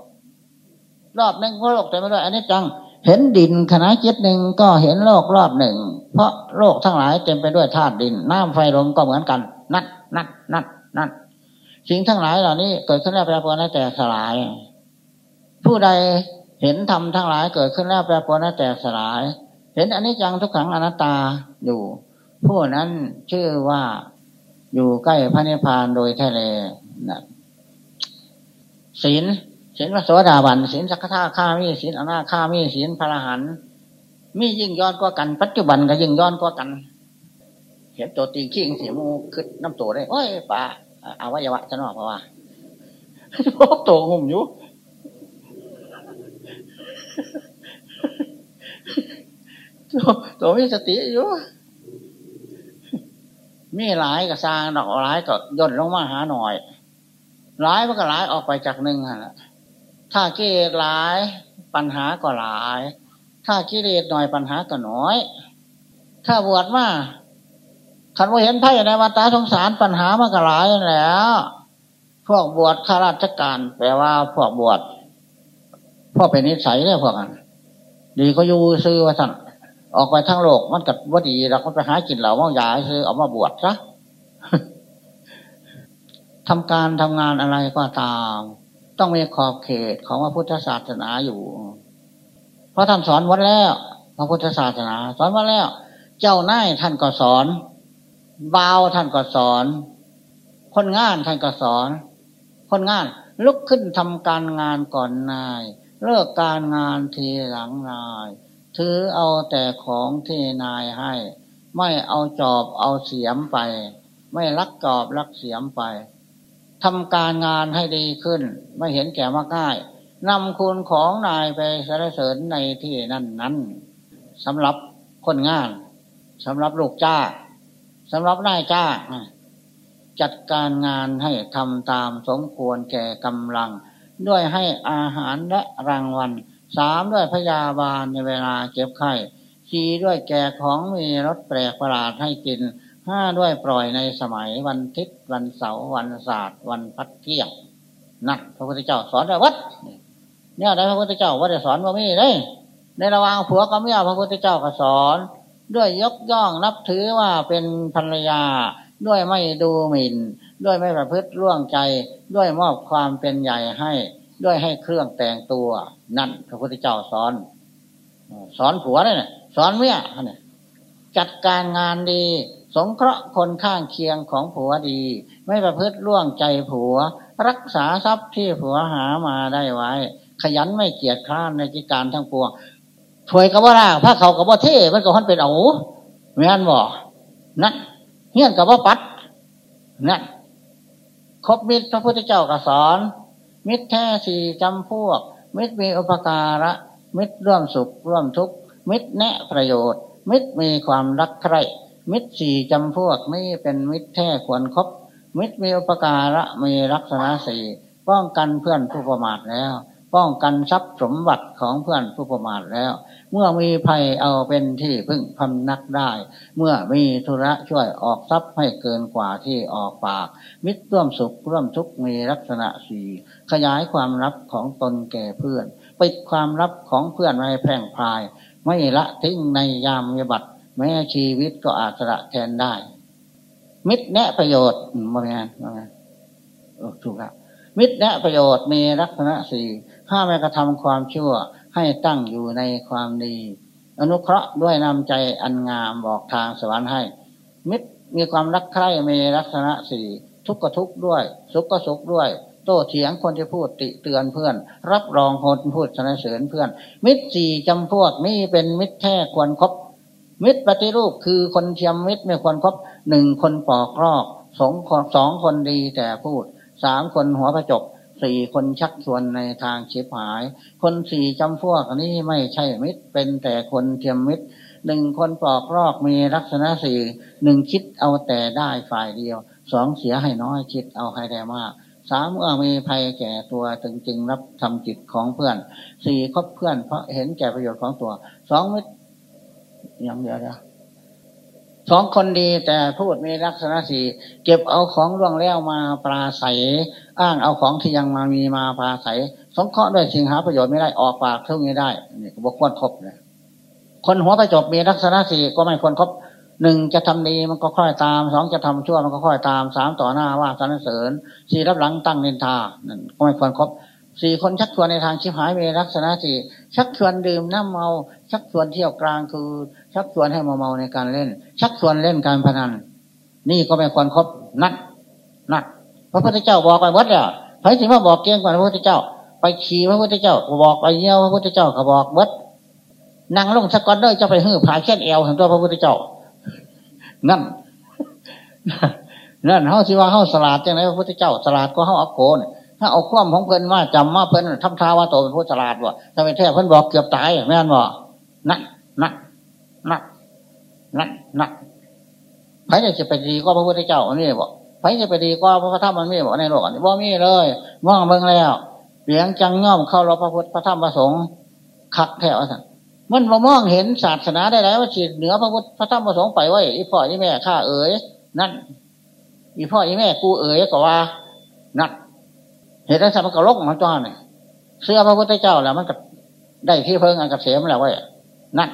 รอบหนึ่งก็โลกเต็มไปด้วยอันนี้จัง เห็นดินขณะจิตหนึ่งก็เห็นโลกรอบหนึ่ง เพราะโลกทั้งหลายเต็มไปด้วยธาตุดินน้ำไฟลมก็เหมือนกัน นั่นนั่นนั่นนั่น สิ่งทั้งหลายเหล่านี้เกิดขึ้นแล้วแปรปรวนแล้วแตกสลาย ผู้ใดเห็นธรรมทั้งหลายเกิดขึ้นแล้วแปรปรวนแล้วแตกสลาย เห็นอันนี้จังทุกขังอนัตตาอยู่ ผู้นั้นชื่อว่าอยู่ใกล้พระนิพพานโดยแท้เลยนะศีลศีลพระสวสดาบันศีลสักขาข้ามีศีลอนาข้ามีศีลพระรหันมียิ่งย้อนกว่ากัน ปัจจุบันก็ยิ่งย้อนกว่ากัน เห็นตัวตีขี้งเสียมูขึ้นน้ำตัวได้โอ้ยป่า อาวัยวะจะนอกเพราะว่าพบตัวหุ่มอยู่ตัวมีสติอยู่มีหลายกับสร้างดอกหลายก็ย่นลงมาหาหน่อยหลายมันก็หลายออกไปจากหนึ่งฮะถ้ากิเลสหลายปัญหาก็หลาย ถ้ากิเลสหน่อยปัญหาก็น้อย ถ้าบวชมา คันว่าเห็นไพ่ในวัฏสงสารปัญหามันก็หลายแล้ว พวกบวชข้าราชการแปลว่าพวกบวชพ่อเป็นนิสัยเนี่ยพวกนั้นดีก็อยู่ซื้อว่าสั่นออกไปทั้งโลกมันกัดว่าดีเราก็ไปหากินเหล่าเมายาซื้อออกมาบวชซะทำการทำงานอะไรก็ตาม ต้องมีขอบเขตของพระพุทธศาสนาอยู่ เพราะท่านสอนวัดแล้ว พระพุทธศาสนา สอนวัดแล้ว เจ้านายท่านก็สอน บ่าวท่านก็สอน คนงานท่านก็สอน คนงานลุกขึ้นทำการงานก่อนนาย เลิกการงานทีหลังนาย ถือเอาแต่ของที่นายให้ ไม่เอาจอบเอาเสียมไป ไม่ลักจอบลักเสียมไปทำการงานให้ดีขึ้น ไม่เห็นแก่มากง่ายนำคุณของนายไปสรรเสริญในที่นั่นนั้นสำหรับคนงานสำหรับลูกจ้า สำหรับนายจ้าจัดการงานให้ทำตามสมควรแก่กำลัง ด้วยให้อาหารและรางวัลสามด้วยพยาบาลในเวลาเจ็บไข้สี่ด้วยแก่ของมีรสแปลกประหลาดให้กินห้าด้วยปล่อยในสมัยวันทิศวันเสาร์วันศาสตร์วันพัดเที่ยงนักพระพุทธเจ้าสอนไว้วัดเนี่ยได้พระพุทธเจ้าว่าจะสอนว่ามีเลยในระหว่างผัวกับเมียพระพุทธเจ้าก็สอน ด้วยยกย่องนับถือว่าเป็นภรรยา ด้วยไม่ดูหมิ่น ด้วยไม่ประพฤติร่วงใจ ด้วยมอบความเป็นใหญ่ให้ ด้วยให้เครื่องแต่งตัว นั่นพระพุทธเจ้าสอน สอนผัวเนี่ยสอนเมียเนี่ยจัดการงานดี สงเคราะห์คนข้างเคียงของผัวดี ไม่ประพฤติร่วงใจผัว รักษาทรัพย์ที่ผัวหามาได้ไว้ ขยันไม่เกียจคร้านในกิจการทั้งปวง ถวยกับว่าร่างพระเขากับว่าเท่มันก็ฮันเป็นเอาไม่อันบอกนั่นเฮี้ยนกับว่าปัดนั่นครบมิตรพระพุทธเจ้าก็สอน มิตรแท้สี่จำพวก มิตรมีอุปการะ มิตรร่วมสุขร่วมทุกข์มิตรแนะประโยชน์ มิตรมีความรักใคร่มิตรสี่จำพวกนี่เป็นมิตรแท้ควรครบมิตรมีอุปการะมีลักษณะสี่ป้องกันเพื่อนผู้ประมาทแล้ว ป้องกันทรัพย์สมบัติของเพื่อนผู้ประมาทแล้ว เมื่อมีภัยเอาเป็นที่พึ่งพำนักได้ เมื่อมีธุระช่วยออกทรัพย์ให้เกินกว่าที่ออกปาก มิตรร่วมสุขร่วมทุกข์มีลักษณะสี่ขยายความลับของตนแก่เพื่อน ปิดความลับของเพื่อนไม่แพร่งพราย ไม่ละทิ้งในยามวิบัติ แม้ชีวิตก็อาจจะแทนได้ มิตรแนะประโยชน์มาไงมาไงถูกครับมิตรแนะประโยชน์มีลักษณะสี่ ห้าไม่กระทำความชั่วให้ตั้งอยู่ในความดี อนุเคราะห์ด้วยนำใจอันงามบอกทางสวรรค์ให้ มิตรมีความรักใคร่มีลักษณะสี่ทุกข์ก็ทุกข์ด้วย สุขก็สุขด้วย โต้เถียงคนที่พูดติเตือนเพื่อน รับรองคนพูดสนเสริญเพื่อน มิตรสี่จำพวกนี่เป็นมิตรแท้ควรครบมิตรปฏิรูปคือคนเทียมมิตรไม่ควรครบหนึ่งคนปอกรอกสองคนสองคนดีแต่พูดสามคนหัวประจบ สี่คนชักชวนในทางชิบหาย คนสี่จำพวกนี้ไม่ใช่มิตร เป็นแต่คนเทียมมิตรหนึ่งคนปลอกรอกมีลักษณะสี่หนึ่งคิดเอาแต่ได้ฝ่ายเดียวสองเสียให้น้อยคิดเอาให้ได้มากสามเมื่อมีภัยแก่ตัวจึงจึงรับทำจิตของเพื่อนสี่คบเพื่อนเพราะเห็นแก่ประโยชน์ของตัวสองมิตรอย่างเดียวเดียว สองคนดีแต่พูดมีลักษณะสี่เก็บเอาของร่วงแล้วมาปราศัย อ้างเอาของที่ยังมามีมาปราศัย สงเคราะห์ด้วยสิ่งหาประโยชน์ไม่ได้ออกปากเท่านี้ได้นี่บกควรครบเลยคนหัวประจบมีลักษณะสี่ก็ไม่ควรครบหนึ่งจะทำดีมันก็ค่อยตามสองจะทำชั่วมันก็ค่อยตามสามต่อหน้าว่าสรรเสริญสี่รับหลังตั้งนินทานั่นก็ไม่ควรครบ สี่คนชักชวนในทางชิบหายมีลักษณะสี่ชักชวนดื่มน้ำเมา ชักชวนเที่ยวกลางคือ ชักชวนให้เมาเมาในการเล่น ชักชวนเล่นการพนัน นี่ก็ไม่ควรครบนัดนัดพระพุทธเจ้าบอกไปวัดเนี่ยพระสิมาบอกเก่งกว่าพระพุทธเจ้า ไปขี่พระพุทธเจ้าบอกไปเยี่ยวพระพุทธเจ้าก็บอกวัดนั่งลงสกอตเดอร์จะไปหื้อผาแค่นเอวของตัวพระพุทธเจ้า นั่นนั่นเขาสิว่าเขาสลาดจังไรพระพุทธเจ้าสลาดก็เขาอักโกน ถ้าเอาความของเพิ่นมาจำมาเพิ่นทำท่าว่าโตเป็นผู้ฉลาดว่ะถ้าเป็นแท้เพิ่นบอกเกือบตายแม่นบ่นักนักนักนักนักใครจะไปดีก็พระพุทธเจ้าอันนี้บอกใครจะไปดีก็พระธรรมมันมีบอกในโลกอันนี้บ่มีเลยมองเบิ่งแล้วเสียงจังง่อมเข้ารพระพุทธพระธรรมพระสงฆ์คักแถวสั่นมันมามองเห็นศาสนาได้แล้วว่าจีเหนือพระพุทธพระธรรมพระสงฆ์ไปไว้อีพ่ออีแม่ข้าเอ๋ยนั่นอีพ่ออีแม่กูเอ๋ยก็ว่านั่น เหตุนั้นมันก็ลกมันจ้าเนี่ยเสื้อพระพุทธเจ้าแล้วมันก็ได้ที่เพิ่งอันกับเสียมแล้วเว้ยนั่น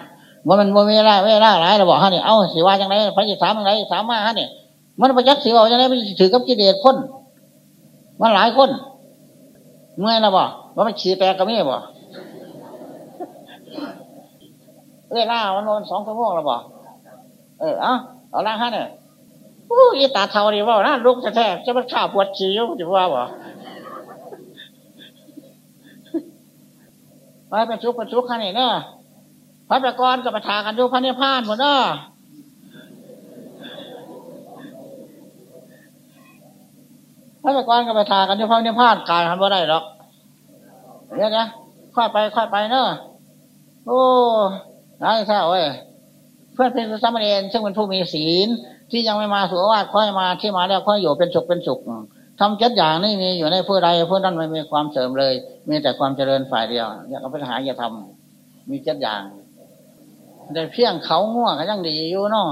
ว่ามันว่าเวลาเวลาหลายเราบอกฮะเนี่ยเอ้าสีว่าจังไรพระจิตสามจังไรสามมาฮะเนี่ยมันประยักษ์สีว่าจังไรมันถือกับกิเลสคนมันหลายคนเมื่อเราบอกว่ามันฉีแตกกระมี่บอกเวลามันนอนสองชั่วโมงเราบอกเออเอาเอาละฮะเนี่ยโอ้ยตาเทาดีว่านะลูกแท้ๆจะมันข้าปวดฉี่อยู่จะว่าบ่ ไปเป็นชุกเป็นชุกขันนี่เนาะพระประกรณ์กับประทากันอยู่พระเนี่ยพานหมดเนาะพระประกรณ์กับประทากันอยู่พระเนี่ยพานกายทำบ่ได้หรอกเดี๋ยนะค่อยไปค่อยไปเนาะโอ้ร้ายแท้เว้ยเพื่อนเป็นสามเณรซึ่งเป็นผู้มีศีลที่ยังไม่มาสู่วาดค่อยมาที่มาแล้วค่อยอยู่เป็นสุขเป็นสุข ทำเจ็ดอย่างนี่มีอยู่ในผู้ใดผู้นั้นไม่มีความเสริมเลย มีแต่ความเจริญฝ่ายเดียว อยากเอาไปหาอย่าทำมีเจ็ดอย่าง แต่เพียงเขาง่วงก็ยังดีอยู่เนาะ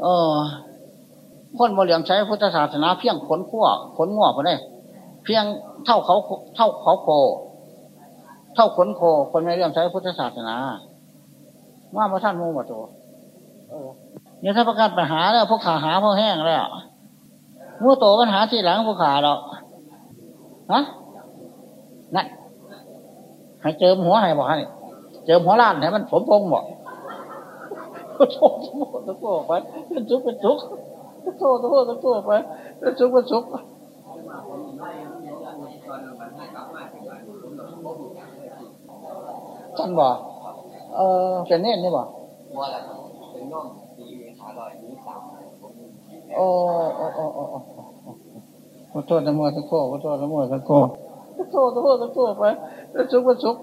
เออคนโมเลียงใช้พุทธศาสนาเพียงขนขั้วขนง่วงคนนี้เพียงเท่าเขาเท่าเขาโค เท่าขนโค คนไม่เรื่องใช้พุทธศาสนาว่ามาท่านมูมาตัวเนี่ยถ้าประกาศปัญหาแล้วพวกขาหาพวกแห้งแล้ว มูโตปัญหาที่หลังพวกขาหรอกฮะนั่นให้เจิมหัวให้บอกให้เจิมหัวล้านให้มันผมพงบอกโทษโทษโทษไปเป็นทุกเป็นทุกโทษโทษโทษไปเป็นทุกเป็นทุกท่านบอกเออเป็นเน่นนี่บอก
ว่าอะไรครับเป็นน่องตีขาลอยนี้ต่ำ
โอ้โอ้โอ้โอ้ โอ้ขอโทษนะโมสักโคขอโทษนะโมสักโคขอโทษขอโทษขอโทษไปแล้วชุกไปชุก